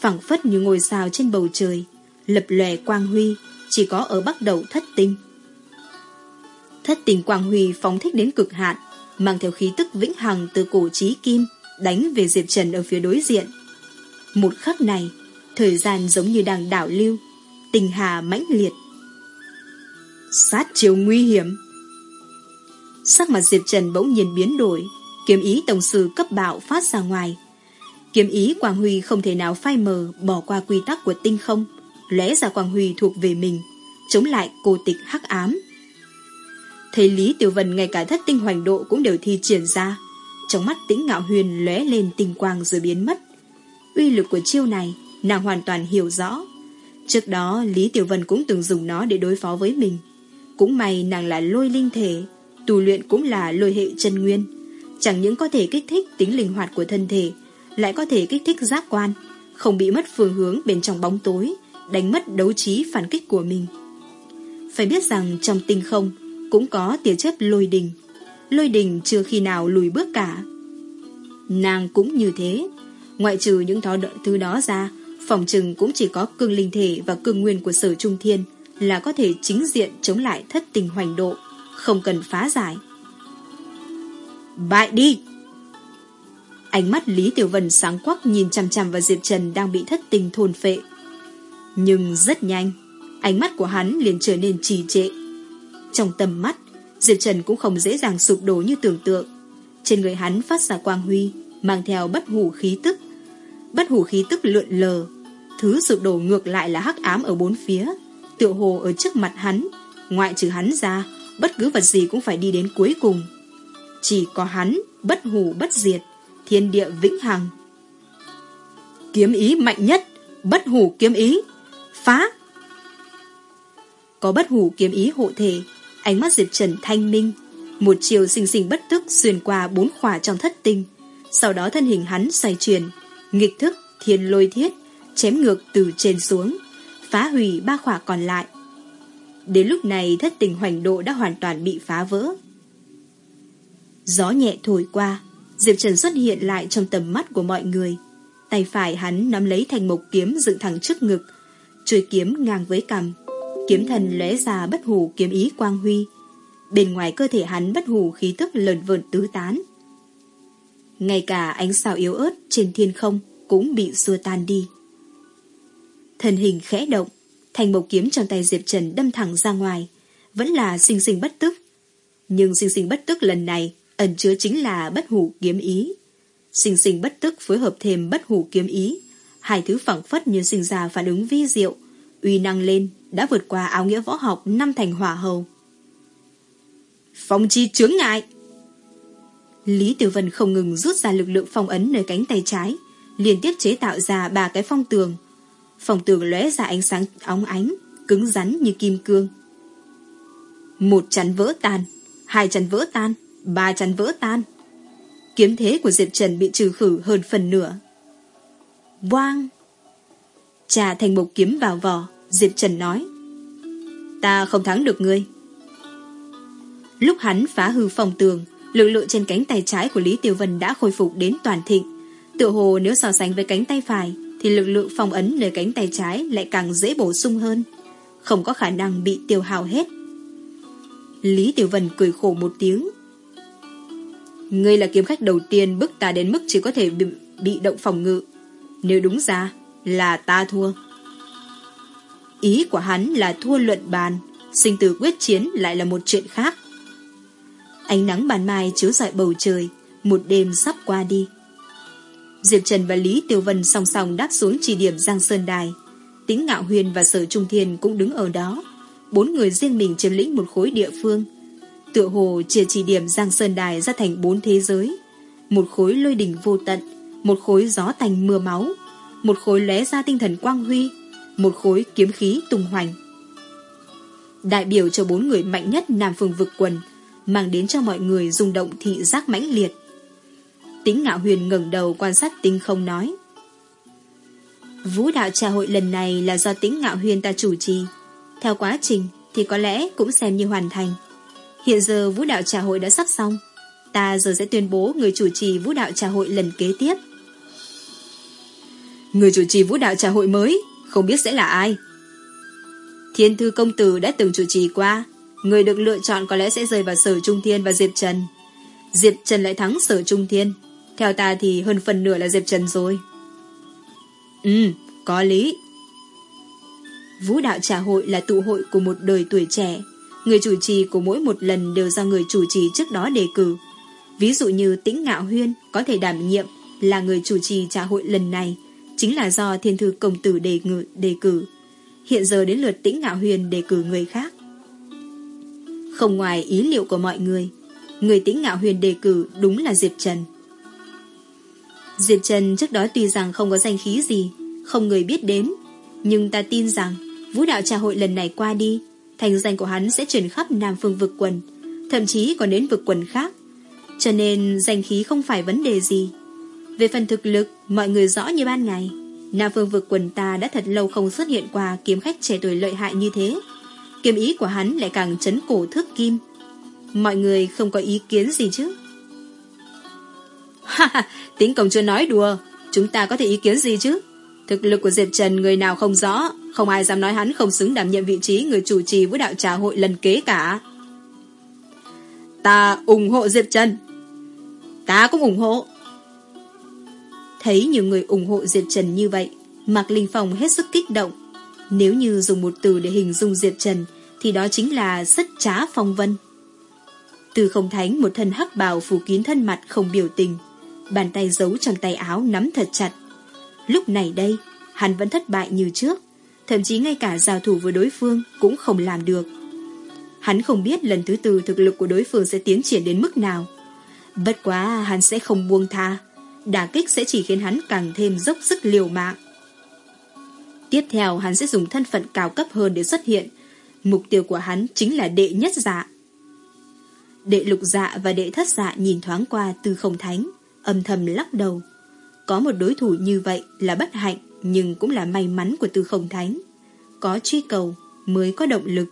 phẳng phất như ngôi sao trên bầu trời, lập lòe quang huy, chỉ có ở bắt đầu thất tinh. Thất tình quang huy phóng thích đến cực hạn, mang theo khí tức vĩnh hằng từ cổ trí kim, đánh về Diệp Trần ở phía đối diện. Một khắc này, thời gian giống như đang đảo lưu, tình hà mãnh liệt. Sát chiều nguy hiểm Sắc mặt Diệp Trần bỗng nhiên biến đổi, kiếm ý tổng sư cấp bạo phát ra ngoài. Kiếm ý Quang Huy không thể nào phai mờ bỏ qua quy tắc của tinh không, lẽ ra Quang Huy thuộc về mình, chống lại cô tịch hắc ám. Thấy Lý Tiểu Vân ngay cả thất tinh hoành độ cũng đều thi triển ra, trong mắt tĩnh ngạo huyền lóe lên tinh quang rồi biến mất. Uy lực của chiêu này, nàng hoàn toàn hiểu rõ. Trước đó, Lý Tiểu Vân cũng từng dùng nó để đối phó với mình. Cũng may nàng là lôi linh thể, tu luyện cũng là lôi hệ chân nguyên. Chẳng những có thể kích thích tính linh hoạt của thân thể, lại có thể kích thích giác quan, không bị mất phương hướng bên trong bóng tối, đánh mất đấu trí phản kích của mình. Phải biết rằng trong tinh không cũng có tia chất lôi đình. Lôi đình chưa khi nào lùi bước cả. Nàng cũng như thế. Ngoại trừ những thó thứ đó ra, phòng trừng cũng chỉ có cương linh thể và cương nguyên của sở trung thiên là có thể chính diện chống lại thất tình hoành độ, không cần phá giải. Bại đi! Ánh mắt Lý Tiểu Vân sáng quắc nhìn chằm chằm vào Diệp Trần đang bị thất tình thôn phệ. Nhưng rất nhanh, ánh mắt của hắn liền trở nên trì trệ. Trong tầm mắt, Diệp Trần cũng không dễ dàng sụp đổ như tưởng tượng. Trên người hắn phát ra quang huy, mang theo bất hủ khí tức. Bất hủ khí tức lượn lờ, thứ sụp đổ ngược lại là hắc ám ở bốn phía, tựa hồ ở trước mặt hắn, ngoại trừ hắn ra, bất cứ vật gì cũng phải đi đến cuối cùng. Chỉ có hắn, bất hủ bất diệt, thiên địa vĩnh hằng. Kiếm ý mạnh nhất, bất hủ kiếm ý, phá! Có bất hủ kiếm ý hộ thể, ánh mắt Diệp Trần thanh minh, một chiều sinh sinh bất tức xuyên qua bốn khỏa trong thất tinh, sau đó thân hình hắn xoay chuyển, nghịch thức thiên lôi thiết, chém ngược từ trên xuống, phá hủy ba khỏa còn lại. Đến lúc này thất tình hoành độ đã hoàn toàn bị phá vỡ. Gió nhẹ thổi qua, Diệp Trần xuất hiện lại trong tầm mắt của mọi người. Tay phải hắn nắm lấy thành mộc kiếm dựng thẳng trước ngực, chuôi kiếm ngang với cằm. Kiếm thần lóe ra bất hủ kiếm ý quang huy. Bên ngoài cơ thể hắn bất hủ khí tức lờn vợn tứ tán. Ngay cả ánh sao yếu ớt trên thiên không cũng bị xua tan đi. Thần hình khẽ động, thành mộc kiếm trong tay Diệp Trần đâm thẳng ra ngoài, vẫn là sinh sinh bất tức. Nhưng sinh sinh bất tức lần này ẩn chứa chính là bất hủ kiếm ý. Sinh sinh bất tức phối hợp thêm bất hủ kiếm ý, hai thứ phẳng phất như sinh ra phản ứng vi diệu, uy năng lên đã vượt qua áo nghĩa võ học năm thành hỏa hầu. Phong chi chướng ngại! Lý Tiểu Vân không ngừng rút ra lực lượng phong ấn nơi cánh tay trái, liên tiếp chế tạo ra ba cái phong tường. Phong tường lóe ra ánh sáng óng ánh, cứng rắn như kim cương. Một chắn vỡ tan, hai chắn vỡ tan, ba chắn vỡ tan. Kiếm thế của Diệp Trần bị trừ khử hơn phần nửa. Voang! Trà thành một kiếm vào vỏ, Diệp Trần nói. Ta không thắng được ngươi. Lúc hắn phá hư phòng tường, lực lượng trên cánh tay trái của Lý Tiêu Vân đã khôi phục đến toàn thịnh. Tựa hồ nếu so sánh với cánh tay phải, thì lực lượng phong ấn nơi cánh tay trái lại càng dễ bổ sung hơn. Không có khả năng bị tiêu hao hết. Lý Tiểu Vân cười khổ một tiếng, Ngươi là kiếm khách đầu tiên bức ta đến mức chỉ có thể bị, bị động phòng ngự. Nếu đúng ra là ta thua. Ý của hắn là thua luận bàn, sinh tử quyết chiến lại là một chuyện khác. Ánh nắng ban mai chiếu rọi bầu trời, một đêm sắp qua đi. Diệp Trần và Lý Tiêu Vân song song đáp xuống chỉ điểm Giang Sơn Đài. Tính Ngạo Huyền và Sở Trung Thiên cũng đứng ở đó. Bốn người riêng mình chiếm lĩnh một khối địa phương. Tựa hồ chia chỉ điểm Giang Sơn Đài ra thành bốn thế giới. Một khối lôi đỉnh vô tận, một khối gió tành mưa máu, một khối lóe ra tinh thần quang huy, một khối kiếm khí tung hoành. Đại biểu cho bốn người mạnh nhất Nam Phương vực quần, mang đến cho mọi người rung động thị giác mãnh liệt. Tính ngạo huyền ngẩng đầu quan sát tinh không nói. Vũ đạo trà hội lần này là do tính ngạo huyền ta chủ trì. Theo quá trình thì có lẽ cũng xem như hoàn thành. Hiện giờ vũ đạo trà hội đã sắp xong. Ta giờ sẽ tuyên bố người chủ trì vũ đạo trà hội lần kế tiếp. Người chủ trì vũ đạo trà hội mới, không biết sẽ là ai. Thiên thư công tử đã từng chủ trì qua, người được lựa chọn có lẽ sẽ rơi vào sở Trung Thiên và Diệp Trần. Diệp Trần lại thắng sở Trung Thiên, theo ta thì hơn phần nửa là Diệp Trần rồi. Ừ, có lý. Vũ đạo trà hội là tụ hội của một đời tuổi trẻ. Người chủ trì của mỗi một lần đều do người chủ trì trước đó đề cử. Ví dụ như Tĩnh Ngạo Huyên có thể đảm nhiệm là người chủ trì trà hội lần này, chính là do thiên thư công tử đề, ngự, đề cử. Hiện giờ đến lượt Tĩnh Ngạo Huyên đề cử người khác. Không ngoài ý liệu của mọi người, người Tĩnh Ngạo huyên đề cử đúng là Diệp Trần. Diệp Trần trước đó tuy rằng không có danh khí gì, không người biết đến, nhưng ta tin rằng vũ đạo trà hội lần này qua đi, thành danh của hắn sẽ truyền khắp Nam Phương vực quần, thậm chí còn đến vực quần khác. Cho nên danh khí không phải vấn đề gì. Về phần thực lực, mọi người rõ như ban ngày. Nam Phương vực quần ta đã thật lâu không xuất hiện qua kiếm khách trẻ tuổi lợi hại như thế. Kiếm ý của hắn lại càng chấn cổ thước kim. Mọi người không có ý kiến gì chứ? Ha ha, tính công chưa nói đùa, chúng ta có thể ý kiến gì chứ? Thực lực của Diệp Trần người nào không rõ, không ai dám nói hắn không xứng đảm nhiệm vị trí người chủ trì với đạo trà hội lần kế cả. Ta ủng hộ Diệp Trần. Ta cũng ủng hộ. Thấy nhiều người ủng hộ Diệp Trần như vậy, Mạc Linh Phong hết sức kích động. Nếu như dùng một từ để hình dung Diệp Trần, thì đó chính là sất trá phong vân. Từ không thánh một thân hắc bào phủ kín thân mặt không biểu tình, bàn tay giấu trong tay áo nắm thật chặt. Lúc này đây, hắn vẫn thất bại như trước, thậm chí ngay cả giao thủ với đối phương cũng không làm được. Hắn không biết lần thứ tư thực lực của đối phương sẽ tiến triển đến mức nào. Bất quá hắn sẽ không buông tha, đả kích sẽ chỉ khiến hắn càng thêm dốc sức liều mạng. Tiếp theo hắn sẽ dùng thân phận cao cấp hơn để xuất hiện. Mục tiêu của hắn chính là đệ nhất dạ. Đệ lục dạ và đệ thất dạ nhìn thoáng qua tư không thánh, âm thầm lắc đầu. Có một đối thủ như vậy là bất hạnh nhưng cũng là may mắn của tư không thánh. Có truy cầu mới có động lực.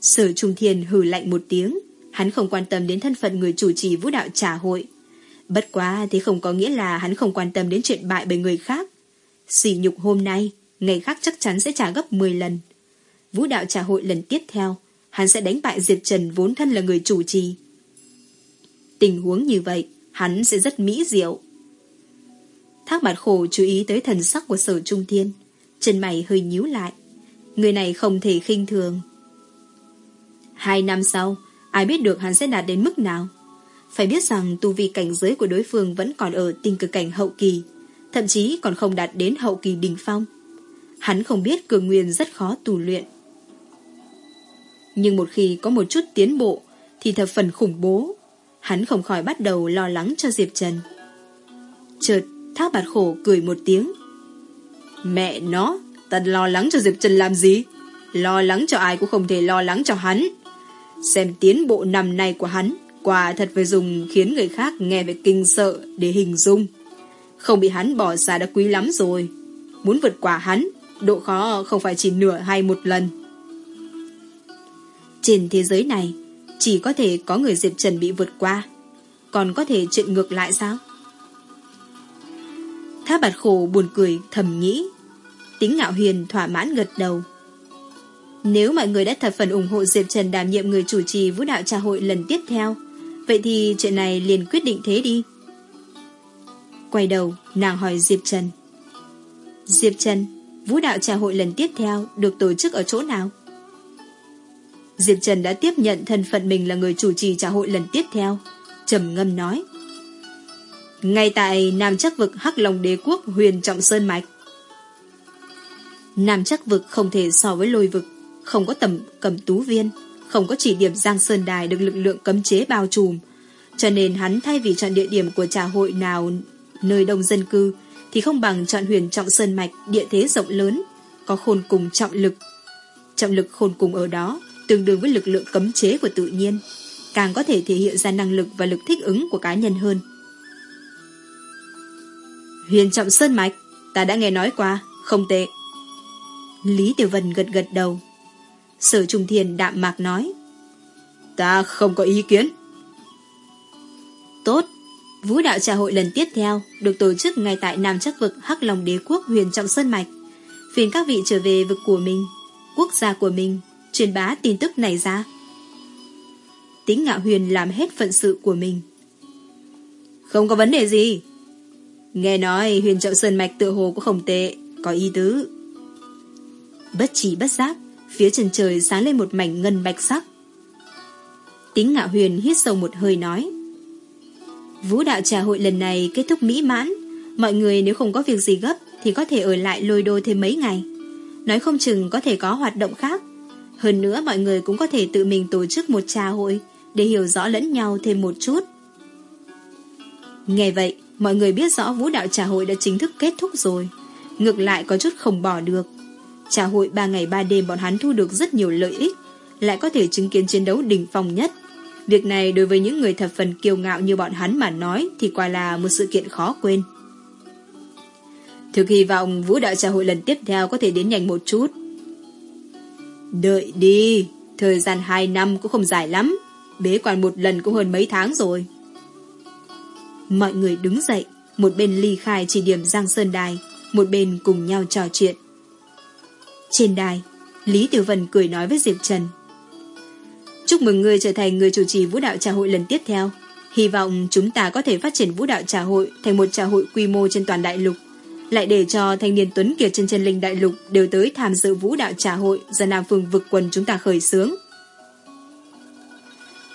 Sở Trung Thiên hừ lạnh một tiếng, hắn không quan tâm đến thân phận người chủ trì vũ đạo trả hội. Bất quá thì không có nghĩa là hắn không quan tâm đến chuyện bại bởi người khác. Sỉ nhục hôm nay, ngày khác chắc chắn sẽ trả gấp 10 lần. Vũ đạo trả hội lần tiếp theo, hắn sẽ đánh bại Diệp Trần vốn thân là người chủ trì. Tình huống như vậy, hắn sẽ rất mỹ diệu. Thác bạt khổ chú ý tới thần sắc của sở trung thiên, chân mày hơi nhíu lại. Người này không thể khinh thường. Hai năm sau, ai biết được hắn sẽ đạt đến mức nào? Phải biết rằng tu vi cảnh giới của đối phương vẫn còn ở tinh cực cảnh hậu kỳ, thậm chí còn không đạt đến hậu kỳ đỉnh phong. Hắn không biết cường nguyên rất khó tu luyện. Nhưng một khi có một chút tiến bộ thì thập phần khủng bố. Hắn không khỏi bắt đầu lo lắng cho Diệp Trần. Chợt, Thác Bạt Khổ cười một tiếng. Mẹ nó, ta lo lắng cho Diệp Trần làm gì? Lo lắng cho ai cũng không thể lo lắng cho hắn. Xem tiến bộ năm nay của hắn, quả thật phải dùng khiến người khác nghe về kinh sợ để hình dung. Không bị hắn bỏ xa đã quý lắm rồi. Muốn vượt qua hắn, độ khó không phải chỉ nửa hay một lần. Trên thế giới này, chỉ có thể có người Diệp Trần bị vượt qua. Còn có thể chuyện ngược lại sao? Tháp bạt khổ buồn cười thầm nghĩ. Tính ngạo hiền thỏa mãn gật đầu. Nếu mọi người đã thật phần ủng hộ Diệp Trần đảm nhiệm người chủ trì vũ đạo trà hội lần tiếp theo, vậy thì chuyện này liền quyết định thế đi. Quay đầu, nàng hỏi Diệp Trần. Diệp Trần, Vũ đạo trà hội lần tiếp theo được tổ chức ở chỗ nào? Diệp Trần đã tiếp nhận thân phận mình là người chủ trì trà hội lần tiếp theo. trầm ngâm nói. Ngay tại Nam Chắc Vực Hắc Long Đế Quốc huyền Trọng Sơn Mạch. Nam Chắc Vực không thể so với lôi vực, không có tầm cầm tú viên, không có chỉ điểm Giang Sơn Đài được lực lượng cấm chế bao trùm, cho nên hắn thay vì chọn địa điểm của trà hội nào nơi đông dân cư, thì không bằng chọn huyền trọng sơn mạch địa thế rộng lớn, có khôn cùng trọng lực. Trọng lực khôn cùng ở đó tương đương với lực lượng cấm chế của tự nhiên, càng có thể thể hiện ra năng lực và lực thích ứng của cá nhân hơn. Huyền trọng sơn mạch, ta đã nghe nói qua, không tệ. Lý Tiểu Vân gật gật đầu. Sở Trung thiền đạm mạc nói. Ta không có ý kiến. Tốt, Vũ đạo trà hội lần tiếp theo được tổ chức ngay tại Nam Chắc Vực Hắc Long Đế Quốc huyền Trọng Sơn Mạch. Phiền các vị trở về vực của mình, quốc gia của mình, truyền bá tin tức này ra. Tính ngạo huyền làm hết phận sự của mình. Không có vấn đề gì. Nghe nói huyền Trọng Sơn Mạch tựa hồ cũng không tệ, có ý tứ. Bất chỉ bất giác, phía chân trời sáng lên một mảnh ngân bạch sắc. Tính ngạo huyền hít sâu một hơi nói. Vũ đạo trà hội lần này kết thúc mỹ mãn, mọi người nếu không có việc gì gấp thì có thể ở lại lôi đô thêm mấy ngày. Nói không chừng có thể có hoạt động khác. Hơn nữa mọi người cũng có thể tự mình tổ chức một trà hội để hiểu rõ lẫn nhau thêm một chút. Nghe vậy, mọi người biết rõ vũ đạo trà hội đã chính thức kết thúc rồi. Ngược lại có chút không bỏ được. Trà hội 3 ngày 3 đêm bọn hắn thu được rất nhiều lợi ích, lại có thể chứng kiến chiến đấu đỉnh phong nhất. Việc này đối với những người thập phần kiêu ngạo như bọn hắn mà nói thì quả là một sự kiện khó quên. Thực hy vọng vũ đạo trà hội lần tiếp theo có thể đến nhanh một chút. Đợi đi, thời gian 2 năm cũng không dài lắm, bế quan một lần cũng hơn mấy tháng rồi. Mọi người đứng dậy, một bên ly khai chỉ điểm Giang Sơn Đài, một bên cùng nhau trò chuyện. Trên đài, Lý Tiểu Vân cười nói với Diệp Trần. Chúc mừng người trở thành người chủ trì vũ đạo trà hội lần tiếp theo. Hy vọng chúng ta có thể phát triển vũ đạo trà hội thành một trà hội quy mô trên toàn đại lục. Lại để cho thanh niên Tuấn Kiệt trên chân linh đại lục đều tới tham dự vũ đạo trà hội do Nam Phương vực quần chúng ta khởi xướng.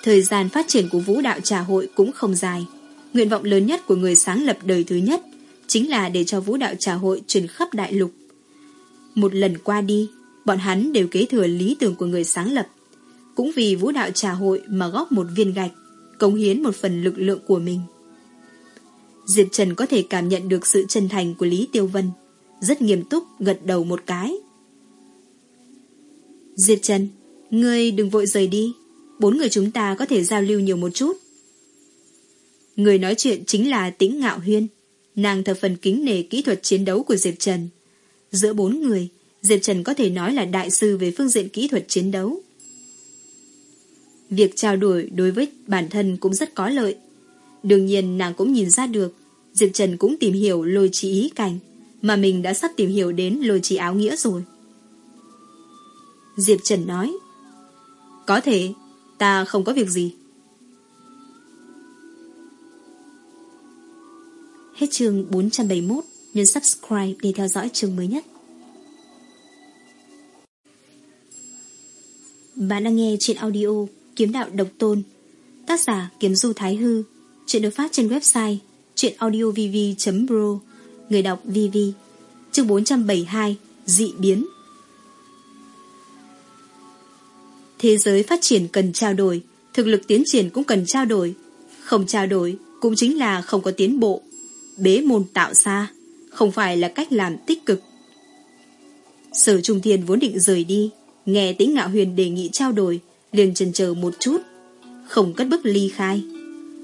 Thời gian phát triển của vũ đạo trà hội cũng không dài. Nguyện vọng lớn nhất của người sáng lập đời thứ nhất chính là để cho vũ đạo trà hội truyền khắp đại lục. Một lần qua đi, bọn hắn đều kế thừa lý tưởng của người sáng lập cũng vì vũ đạo trà hội mà góp một viên gạch, cống hiến một phần lực lượng của mình. Diệp Trần có thể cảm nhận được sự chân thành của Lý Tiêu Vân, rất nghiêm túc gật đầu một cái. Diệp Trần, ngươi đừng vội rời đi, bốn người chúng ta có thể giao lưu nhiều một chút. Người nói chuyện chính là Tĩnh Ngạo Huyên, nàng thập phần kính nể kỹ thuật chiến đấu của Diệp Trần. Giữa bốn người, Diệp Trần có thể nói là đại sư về phương diện kỹ thuật chiến đấu. Việc trao đổi đối với bản thân cũng rất có lợi. Đương nhiên nàng cũng nhìn ra được, Diệp Trần cũng tìm hiểu lôi trí ý cảnh, mà mình đã sắp tìm hiểu đến lôi trí áo nghĩa rồi. Diệp Trần nói, Có thể, ta không có việc gì. Hết chương 471, nhấn subscribe để theo dõi chương mới nhất. Bạn đang nghe trên audio Kiếm đạo độc tôn Tác giả Kiếm Du Thái Hư Chuyện được phát trên website chuyenaudiovv.pro Người đọc VV Chương 472 Dị biến. Thế giới phát triển cần trao đổi Thực lực tiến triển cũng cần trao đổi. Không trao đổi Cũng chính là không có tiến bộ. Bế môn tạo xa Không phải là cách làm tích cực. Sở Trung Thiên vốn định rời đi Nghe tĩnh ngạo huyền đề nghị trao đổi liền chần chờ một chút, không cất bước ly khai.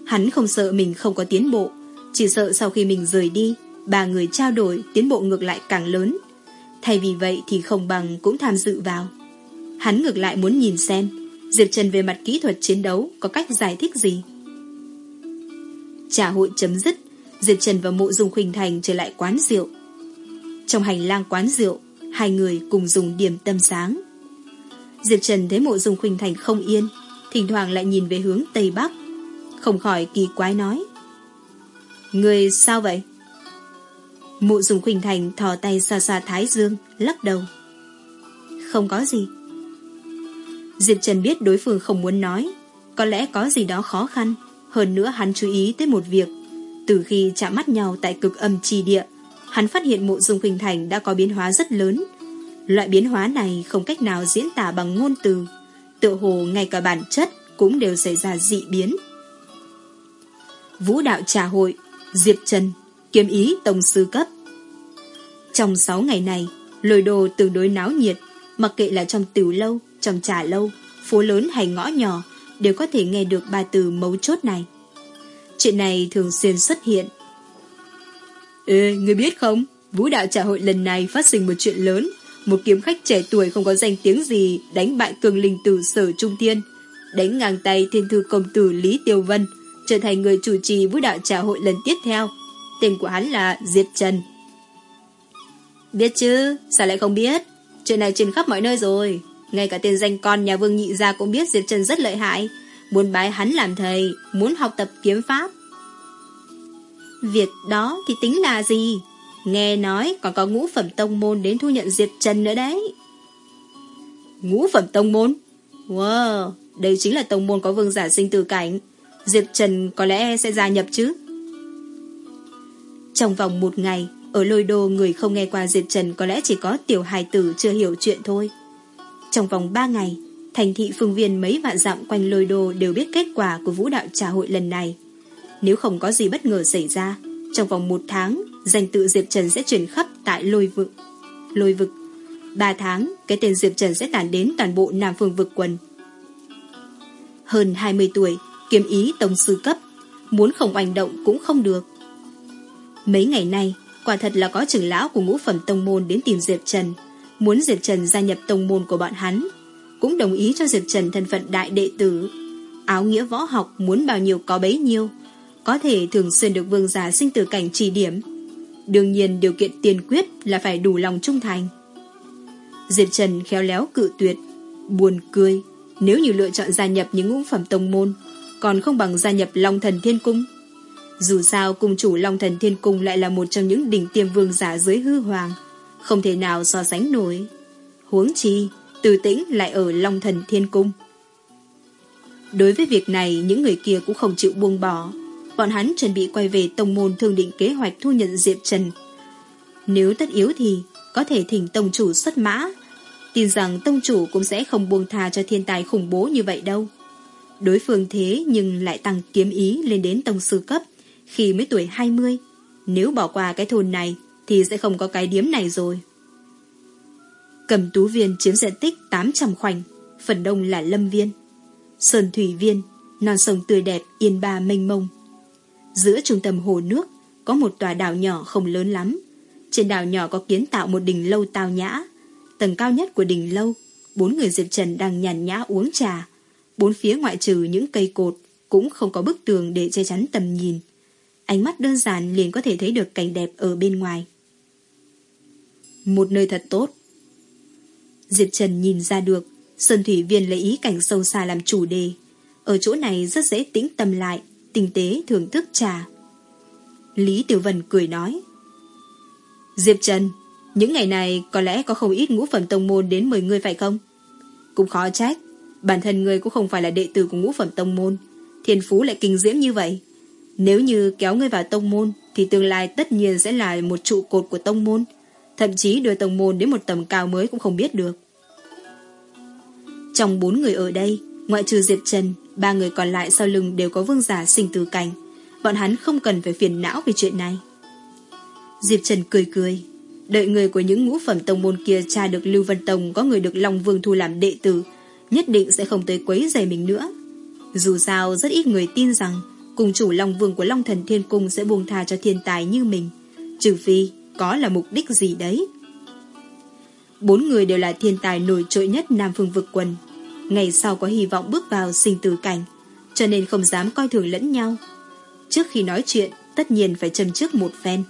Hắn không sợ mình không có tiến bộ, chỉ sợ sau khi mình rời đi, ba người trao đổi tiến bộ ngược lại càng lớn. Thay vì vậy thì không bằng cũng tham dự vào. Hắn ngược lại muốn nhìn xem, Diệp Trần về mặt kỹ thuật chiến đấu có cách giải thích gì. Trả hội chấm dứt, Diệp Trần và mộ dùng khuynh thành trở lại quán rượu. Trong hành lang quán rượu, hai người cùng dùng điểm tâm sáng. Diệp Trần thấy mộ dung khuynh thành không yên, thỉnh thoảng lại nhìn về hướng Tây Bắc. Không khỏi kỳ quái nói. Người sao vậy? Mụ dùng khuynh thành thò tay xa xa thái dương, lắc đầu. Không có gì. Diệp Trần biết đối phương không muốn nói, có lẽ có gì đó khó khăn, hơn nữa hắn chú ý tới một việc. Từ khi chạm mắt nhau tại cực âm trì địa, hắn phát hiện mộ dung khuynh thành đã có biến hóa rất lớn. Loại biến hóa này không cách nào diễn tả bằng ngôn từ, tự hồ ngay cả bản chất cũng đều xảy ra dị biến. Vũ đạo trà hội, Diệp Trần, kiếm ý tổng sư cấp. Trong 6 ngày này, lôi đồ tương đối náo nhiệt, mặc kệ là trong tiểu lâu, trong trà lâu, phố lớn hay ngõ nhỏ, đều có thể nghe được ba từ mấu chốt này. Chuyện này thường xuyên xuất hiện. Ê, người biết không? Vũ đạo trà hội lần này phát sinh một chuyện lớn. Một kiếm khách trẻ tuổi không có danh tiếng gì đánh bại cường linh tử sở trung thiên, đánh ngang tay thiên thư công tử Lý Tiêu Vân, trở thành người chủ trì vũ đạo trà hội lần tiếp theo. Tên của hắn là Diệp Trần. Biết chứ, sao lại không biết? Chuyện này truyền khắp mọi nơi rồi. Ngay cả tên danh con nhà vương nhị gia cũng biết Diệp Trần rất lợi hại. Muốn bái hắn làm thầy, muốn học tập kiếm pháp. Việc đó thì tính là gì? Nghe nói còn có ngũ phẩm tông môn đến thu nhận Diệp Trần nữa đấy. Ngũ phẩm tông môn? Wow, đây chính là tông môn có vương giả sinh tử cảnh. Diệp Trần có lẽ sẽ gia nhập chứ? Trong vòng một ngày, ở lôi đô người không nghe qua Diệp Trần có lẽ chỉ có tiểu hài tử chưa hiểu chuyện thôi. Trong vòng ba ngày, thành thị phương viên mấy vạn dặm quanh lôi đô đều biết kết quả của vũ đạo trà hội lần này. Nếu không có gì bất ngờ xảy ra, trong vòng một tháng, danh tự Diệp Trần sẽ chuyển khắp tại lôi vực. Lôi vực. Ba tháng, cái tên Diệp Trần sẽ tản đến toàn bộ Nam Phương vực quần. Hơn 20 tuổi, kiếm ý tông sư cấp, muốn không hành động cũng không được. Mấy ngày nay, quả thật là có trưởng lão của ngũ phẩm tông môn đến tìm Diệp Trần, muốn Diệp Trần gia nhập tông môn của bọn hắn, cũng đồng ý cho Diệp Trần thân phận đại đệ tử. Áo nghĩa võ học muốn bao nhiêu có bấy nhiêu, có thể thường xuyên được vương giả sinh tử cảnh chỉ điểm. Đương nhiên điều kiện tiền quyết là phải đủ lòng trung thành. Diệp Trần khéo léo cự tuyệt, buồn cười, nếu như lựa chọn gia nhập những ngũ phẩm tông môn, còn không bằng gia nhập Long Thần Thiên Cung. Dù sao cung chủ Long Thần Thiên Cung lại là một trong những đỉnh tiêm vương giả dưới hư hoàng, không thể nào so sánh nổi. Huống chi, từ tĩnh lại ở Long Thần Thiên Cung. Đối với việc này, những người kia cũng không chịu buông bỏ. Bọn hắn chuẩn bị quay về tông môn thương định kế hoạch thu nhận Diệp Trần. Nếu tất yếu thì, có thể thỉnh tông chủ xuất mã. Tin rằng tông chủ cũng sẽ không buông tha cho thiên tài khủng bố như vậy đâu. Đối phương thế nhưng lại tăng kiếm ý lên đến tông sư cấp khi mới tuổi 20. Nếu bỏ qua cái thôn này thì sẽ không có cái điếm này rồi. Cầm tú viên chiếm diện tích 800 khoảnh, phần đông là lâm viên. Sơn thủy viên, non sông tươi đẹp yên ba mênh mông. Giữa trung tâm hồ nước có một tòa đảo nhỏ không lớn lắm. Trên đảo nhỏ có kiến tạo một đỉnh lâu tao nhã. Tầng cao nhất của đỉnh lâu, bốn người Diệp Trần đang nhàn nhã uống trà. Bốn phía ngoại trừ những cây cột, cũng không có bức tường để che chắn tầm nhìn. Ánh mắt đơn giản liền có thể thấy được cảnh đẹp ở bên ngoài. Một nơi thật tốt. Diệp Trần nhìn ra được, Sơn Thủy Viên lấy ý cảnh sâu xa làm chủ đề. Ở chỗ này rất dễ tĩnh tâm lại, tinh tế thưởng thức trà. Lý Tiểu Vân cười nói. Diệp Trần, những ngày này có lẽ có không ít ngũ phẩm tông môn đến mời ngươi phải không? Cũng khó trách, bản thân ngươi cũng không phải là đệ tử của ngũ phẩm tông môn. Thiên phú lại kinh diễm như vậy. Nếu như kéo ngươi vào tông môn, thì tương lai tất nhiên sẽ là một trụ cột của tông môn, thậm chí đưa tông môn đến một tầm cao mới cũng không biết được. Trong bốn người ở đây, ngoại trừ Diệp Trần, ba người còn lại sau lưng đều có vương giả sinh tử cảnh. Bọn hắn không cần phải phiền não về chuyện này. Diệp Trần cười cười. Đợi người của những ngũ phẩm tông môn kia tra được Lưu Văn Tông có người được Long Vương thu làm đệ tử, nhất định sẽ không tới quấy rầy mình nữa. Dù sao, rất ít người tin rằng cùng chủ Long Vương của Long Thần Thiên Cung sẽ buông tha cho thiên tài như mình, trừ phi có là mục đích gì đấy. Bốn người đều là thiên tài nổi trội nhất Nam Phương vực quần. Ngày sau có hy vọng bước vào sinh tử cảnh, cho nên không dám coi thường lẫn nhau. Trước khi nói chuyện, tất nhiên phải châm trước một phen.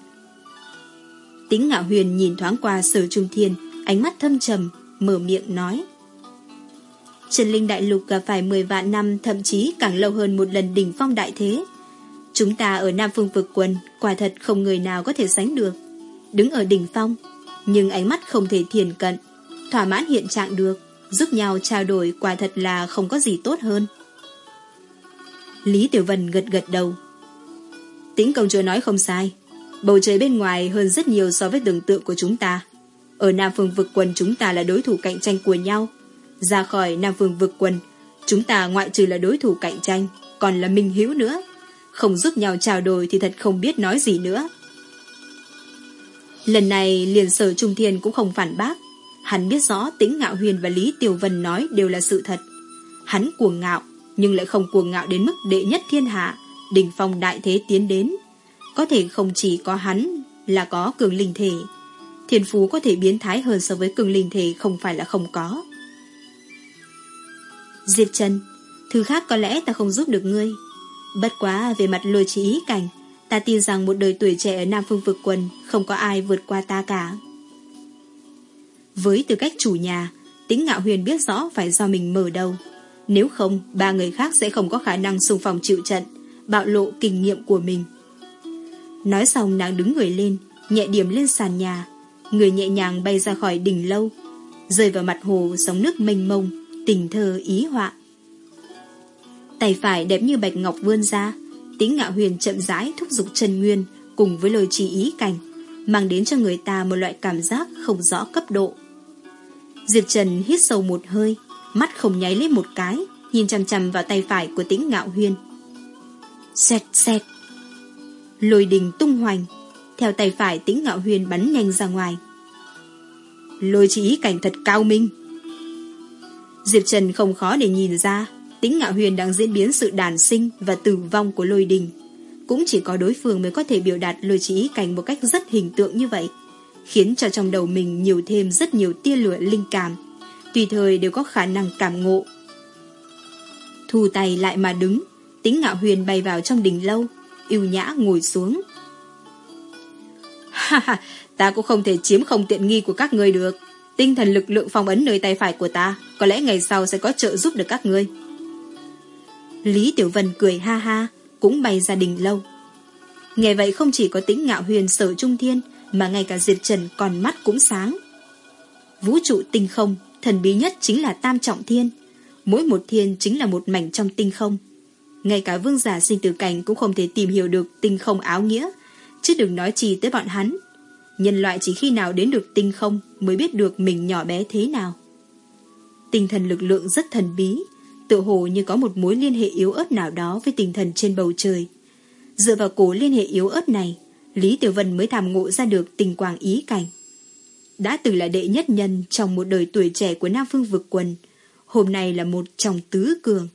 Tính ngạo huyền nhìn thoáng qua sở trung thiên, ánh mắt thâm trầm, mở miệng nói. Trần Linh Đại Lục gặp phải 10 vạn năm thậm chí càng lâu hơn một lần đỉnh phong đại thế. Chúng ta ở Nam Phương vực quần quả thật không người nào có thể sánh được. Đứng ở đỉnh phong, nhưng ánh mắt không thể thiền cận, thỏa mãn hiện trạng được, giúp nhau trao đổi quả thật là không có gì tốt hơn. Lý Tiểu Vân gật gật đầu. Tính công chúa nói không sai, bầu trời bên ngoài hơn rất nhiều so với tưởng tượng của chúng ta. Ở Nam Phương vực quần chúng ta là đối thủ cạnh tranh của nhau. Ra khỏi Nam Phương vực quần, chúng ta ngoại trừ là đối thủ cạnh tranh, còn là minh hữu nữa. Không giúp nhau trao đổi thì thật không biết nói gì nữa. Lần này liền sở Trung Thiên cũng không phản bác. Hắn biết rõ tính ngạo huyền và Lý Tiểu Vân nói đều là sự thật. Hắn cuồng ngạo, nhưng lại không cuồng ngạo đến mức đệ nhất thiên hạ, đỉnh phong đại thế tiến đến. Có thể không chỉ có hắn là có cường linh thể. Thiên phú có thể biến thái hơn so với cường linh thể không phải là không có. Diệp Trần, thứ khác có lẽ ta không giúp được ngươi. Bất quá về mặt lôi trí ý cảnh, ta tin rằng một đời tuổi trẻ ở Nam Phương vực quần không có ai vượt qua ta cả. Với tư cách chủ nhà, tính ngạo huyền biết rõ phải do mình mở đầu. Nếu không, ba người khác sẽ không có khả năng xung phong chịu trận, bạo lộ kinh nghiệm của mình. Nói xong nàng đứng người lên, nhẹ điểm lên sàn nhà, người nhẹ nhàng bay ra khỏi đỉnh lâu, rơi vào mặt hồ sóng nước mênh mông, tình thơ ý họa. Tay phải đẹp như bạch ngọc vươn ra, tính ngạo huyền chậm rãi thúc giục chân nguyên cùng với lời chỉ ý cảnh, mang đến cho người ta một loại cảm giác không rõ cấp độ. Diệp Trần hít sâu một hơi, mắt không nháy lên một cái, nhìn chằm chằm vào tay phải của tĩnh ngạo huyền. Xẹt xẹt. Lôi đình tung hoành, theo tay phải tĩnh ngạo huyền bắn nhanh ra ngoài. Lôi chỉ ý cảnh thật cao minh. Diệp Trần không khó để nhìn ra, tính ngạo huyền đang diễn biến sự đàn sinh và tử vong của lôi đình. Cũng chỉ có đối phương mới có thể biểu đạt lôi chỉ ý cảnh một cách rất hình tượng như vậy khiến cho trong đầu mình nhiều thêm rất nhiều tia lửa linh cảm, tùy thời đều có khả năng cảm ngộ. Thu tay lại mà đứng, tính ngạo huyền bay vào trong đỉnh lâu, yêu nhã ngồi xuống. [laughs] Ha ha, ta cũng không thể chiếm không tiện nghi của các người được. Tinh thần lực lượng phong ấn nơi tay phải của ta, có lẽ ngày sau sẽ có trợ giúp được các ngươi. Lý Tiểu Vân cười ha ha, cũng bay ra đỉnh lâu. Nghe vậy không chỉ có tính ngạo huyền sở trung thiên, mà ngay cả Diệp Trần còn mắt cũng sáng. Vũ trụ tinh không, thần bí nhất chính là tam trọng thiên. Mỗi một thiên chính là một mảnh trong tinh không. Ngay cả vương giả sinh tử cảnh cũng không thể tìm hiểu được tinh không áo nghĩa, chứ đừng nói chi tới bọn hắn. Nhân loại chỉ khi nào đến được tinh không mới biết được mình nhỏ bé thế nào. Tinh thần lực lượng rất thần bí, tự hồ như có một mối liên hệ yếu ớt nào đó với tinh thần trên bầu trời. Dựa vào cổ liên hệ yếu ớt này, Lý Tiểu Vân mới tham ngộ ra được tình quang ý cảnh. Đã từng là đệ nhất nhân trong một đời tuổi trẻ của Nam Phương vực quần, hôm nay là một trong tứ cường.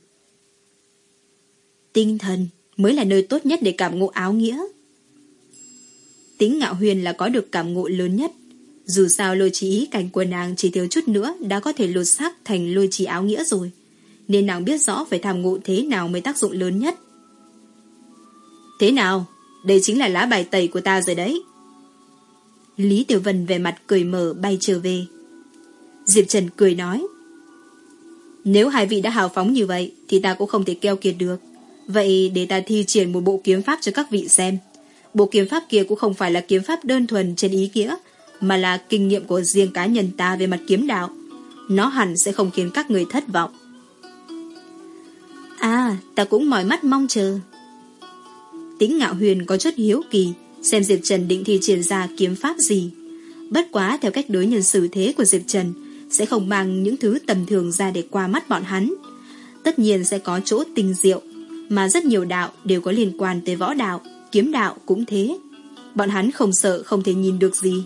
Tinh thần mới là nơi tốt nhất để cảm ngộ áo nghĩa. Tính ngạo huyền là có được cảm ngộ lớn nhất. Dù sao lôi trí ý, cảnh của nàng chỉ thiếu chút nữa đã có thể lột xác thành lôi trí áo nghĩa rồi. Nên nàng biết rõ phải tham ngộ thế nào mới tác dụng lớn nhất. Thế nào? Đây chính là lá bài tẩy của ta rồi đấy. Lý Tiểu Vân về mặt cười mở bay trở về. Diệp Trần cười nói. Nếu hai vị đã hào phóng như vậy thì ta cũng không thể keo kiệt được. Vậy để ta thi triển một bộ kiếm pháp cho các vị xem. Bộ kiếm pháp kia cũng không phải là kiếm pháp đơn thuần trên ý nghĩa, mà là kinh nghiệm của riêng cá nhân ta về mặt kiếm đạo. Nó hẳn sẽ không khiến các người thất vọng. À, ta cũng mỏi mắt mong chờ. Tính ngạo huyền có chút hiếu kỳ Xem Diệp Trần định thi triển ra kiếm pháp gì Bất quá theo cách đối nhân xử thế của Diệp Trần Sẽ không mang những thứ tầm thường ra để qua mắt bọn hắn Tất nhiên sẽ có chỗ tinh diệu Mà rất nhiều đạo đều có liên quan tới võ đạo Kiếm đạo cũng thế Bọn hắn không sợ không thể nhìn được gì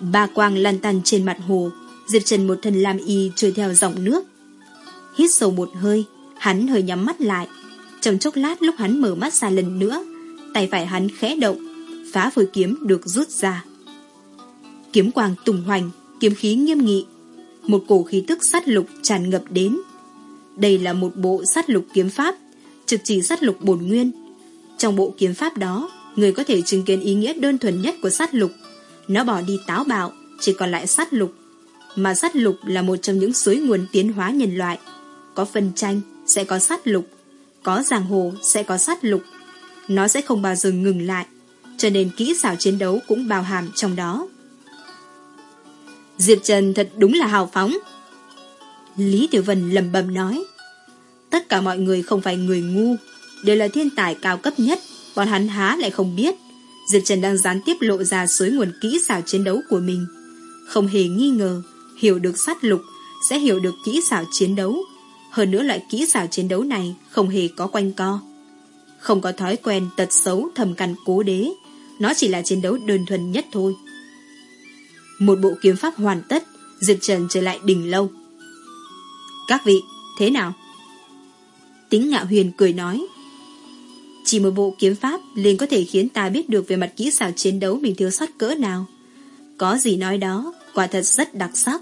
Ba quang lan tăn trên mặt hồ Diệp Trần một thân lam y trôi theo dòng nước Hít sâu một hơi Hắn hơi nhắm mắt lại trong chốc lát lúc hắn mở mắt ra lần nữa, tay phải hắn khẽ động, phá phôi kiếm được rút ra. Kiếm quang tùng hoành, kiếm khí nghiêm nghị, một cổ khí tức sát lục tràn ngập đến. Đây là một bộ sát lục kiếm pháp, trực chỉ sát lục bổn nguyên. Trong bộ kiếm pháp đó, người có thể chứng kiến ý nghĩa đơn thuần nhất của sát lục. Nó bỏ đi táo bạo, chỉ còn lại sát lục. Mà sát lục là một trong những suối nguồn tiến hóa nhân loại. Có phân tranh, sẽ có sát lục, có giang hồ sẽ có sát lục. Nó sẽ không bao giờ ngừng lại. cho nên kỹ xảo chiến đấu cũng bao hàm trong đó. Diệp Trần thật đúng là hào phóng. Lý Tiểu Vân lầm bầm nói. Tất cả mọi người không phải người ngu, đều là thiên tài cao cấp nhất, bọn hắn há lại không biết. Diệp Trần đang gián tiếp lộ ra suối nguồn kỹ xảo chiến đấu của mình. Không hề nghi ngờ, hiểu được sát lục, sẽ hiểu được kỹ xảo chiến đấu. Hơn nữa loại kỹ xảo chiến đấu này không hề có quanh co. Không có thói quen tật xấu thầm căn cố đế, nó chỉ là chiến đấu đơn thuần nhất thôi. Một bộ kiếm pháp hoàn tất, Diệp Trần trở lại đỉnh lâu. Các vị, thế nào? Tính ngạo huyền cười nói. Chỉ một bộ kiếm pháp liền có thể khiến ta biết được về mặt kỹ xảo chiến đấu mình thiếu sót cỡ nào. Có gì nói đó, quả thật rất đặc sắc.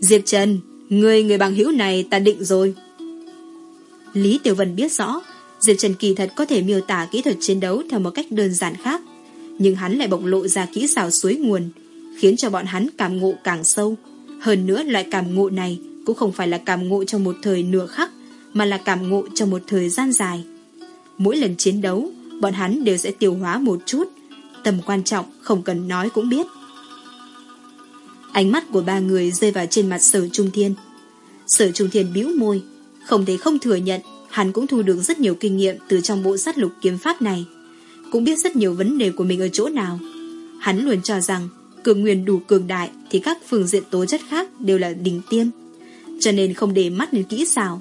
Diệp Trần, người người bằng hữu này ta định rồi. Lý Tiểu Vân biết rõ, Diệp Trần kỳ thật có thể miêu tả kỹ thuật chiến đấu theo một cách đơn giản khác, nhưng hắn lại bộc lộ ra kỹ xảo suối nguồn, khiến cho bọn hắn cảm ngộ càng sâu. Hơn nữa loại cảm ngộ này cũng không phải là cảm ngộ trong một thời nửa khắc, mà là cảm ngộ trong một thời gian dài. Mỗi lần chiến đấu, bọn hắn đều sẽ tiêu hóa một chút, tầm quan trọng không cần nói cũng biết. Ánh mắt của ba người rơi vào trên mặt sở trung thiên. Sở trung thiên bĩu môi, không thể không thừa nhận hắn cũng thu được rất nhiều kinh nghiệm từ trong bộ sát lục kiếm pháp này. Cũng biết rất nhiều vấn đề của mình ở chỗ nào. Hắn luôn cho rằng cường nguyên đủ cường đại thì các phương diện tố chất khác đều là đỉnh tiêm. Cho nên không để mắt đến kỹ xảo.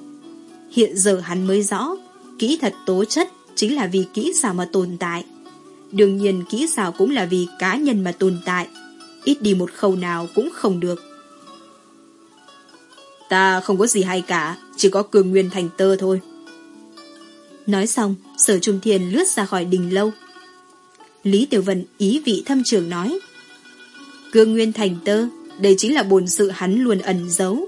Hiện giờ hắn mới rõ, kỹ thật tố chất chính là vì kỹ xảo mà tồn tại. Đương nhiên kỹ xảo cũng là vì cá nhân mà tồn tại. Ít đi một khâu nào cũng không được. Ta không có gì hay cả, chỉ có cường nguyên thành tơ thôi. Nói xong, sở trung thiên lướt ra khỏi đình lâu. Lý Tiểu Vân ý vị thâm trường nói. Cương nguyên thành tơ, đây chính là bồn sự hắn luôn ẩn giấu.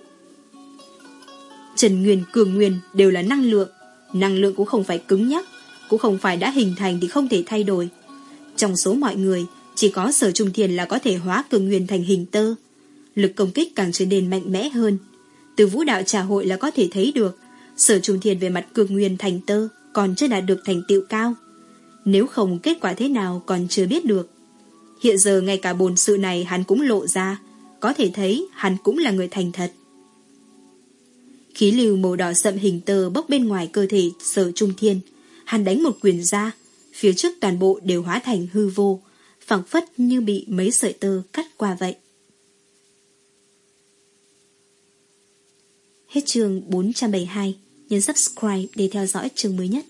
Trần Nguyên, Cường Nguyên đều là năng lượng. Năng lượng cũng không phải cứng nhắc, cũng không phải đã hình thành thì không thể thay đổi. Trong số mọi người, chỉ có sở trung thiền là có thể hóa cường nguyên thành hình tơ. Lực công kích càng trở nên mạnh mẽ hơn. Từ vũ đạo trà hội là có thể thấy được, sở trung thiền về mặt cường nguyên thành tơ còn chưa đạt được thành tựu cao. Nếu không kết quả thế nào còn chưa biết được. Hiện giờ ngay cả bồn sự này hắn cũng lộ ra, có thể thấy hắn cũng là người thành thật. Khí lưu màu đỏ sậm hình tơ bốc bên ngoài cơ thể sở trung thiên. Hắn đánh một quyền ra, phía trước toàn bộ đều hóa thành hư vô, phẳng phất như bị mấy sợi tơ cắt qua vậy. Hết chương 472, nhấn subscribe để theo dõi chương mới nhất.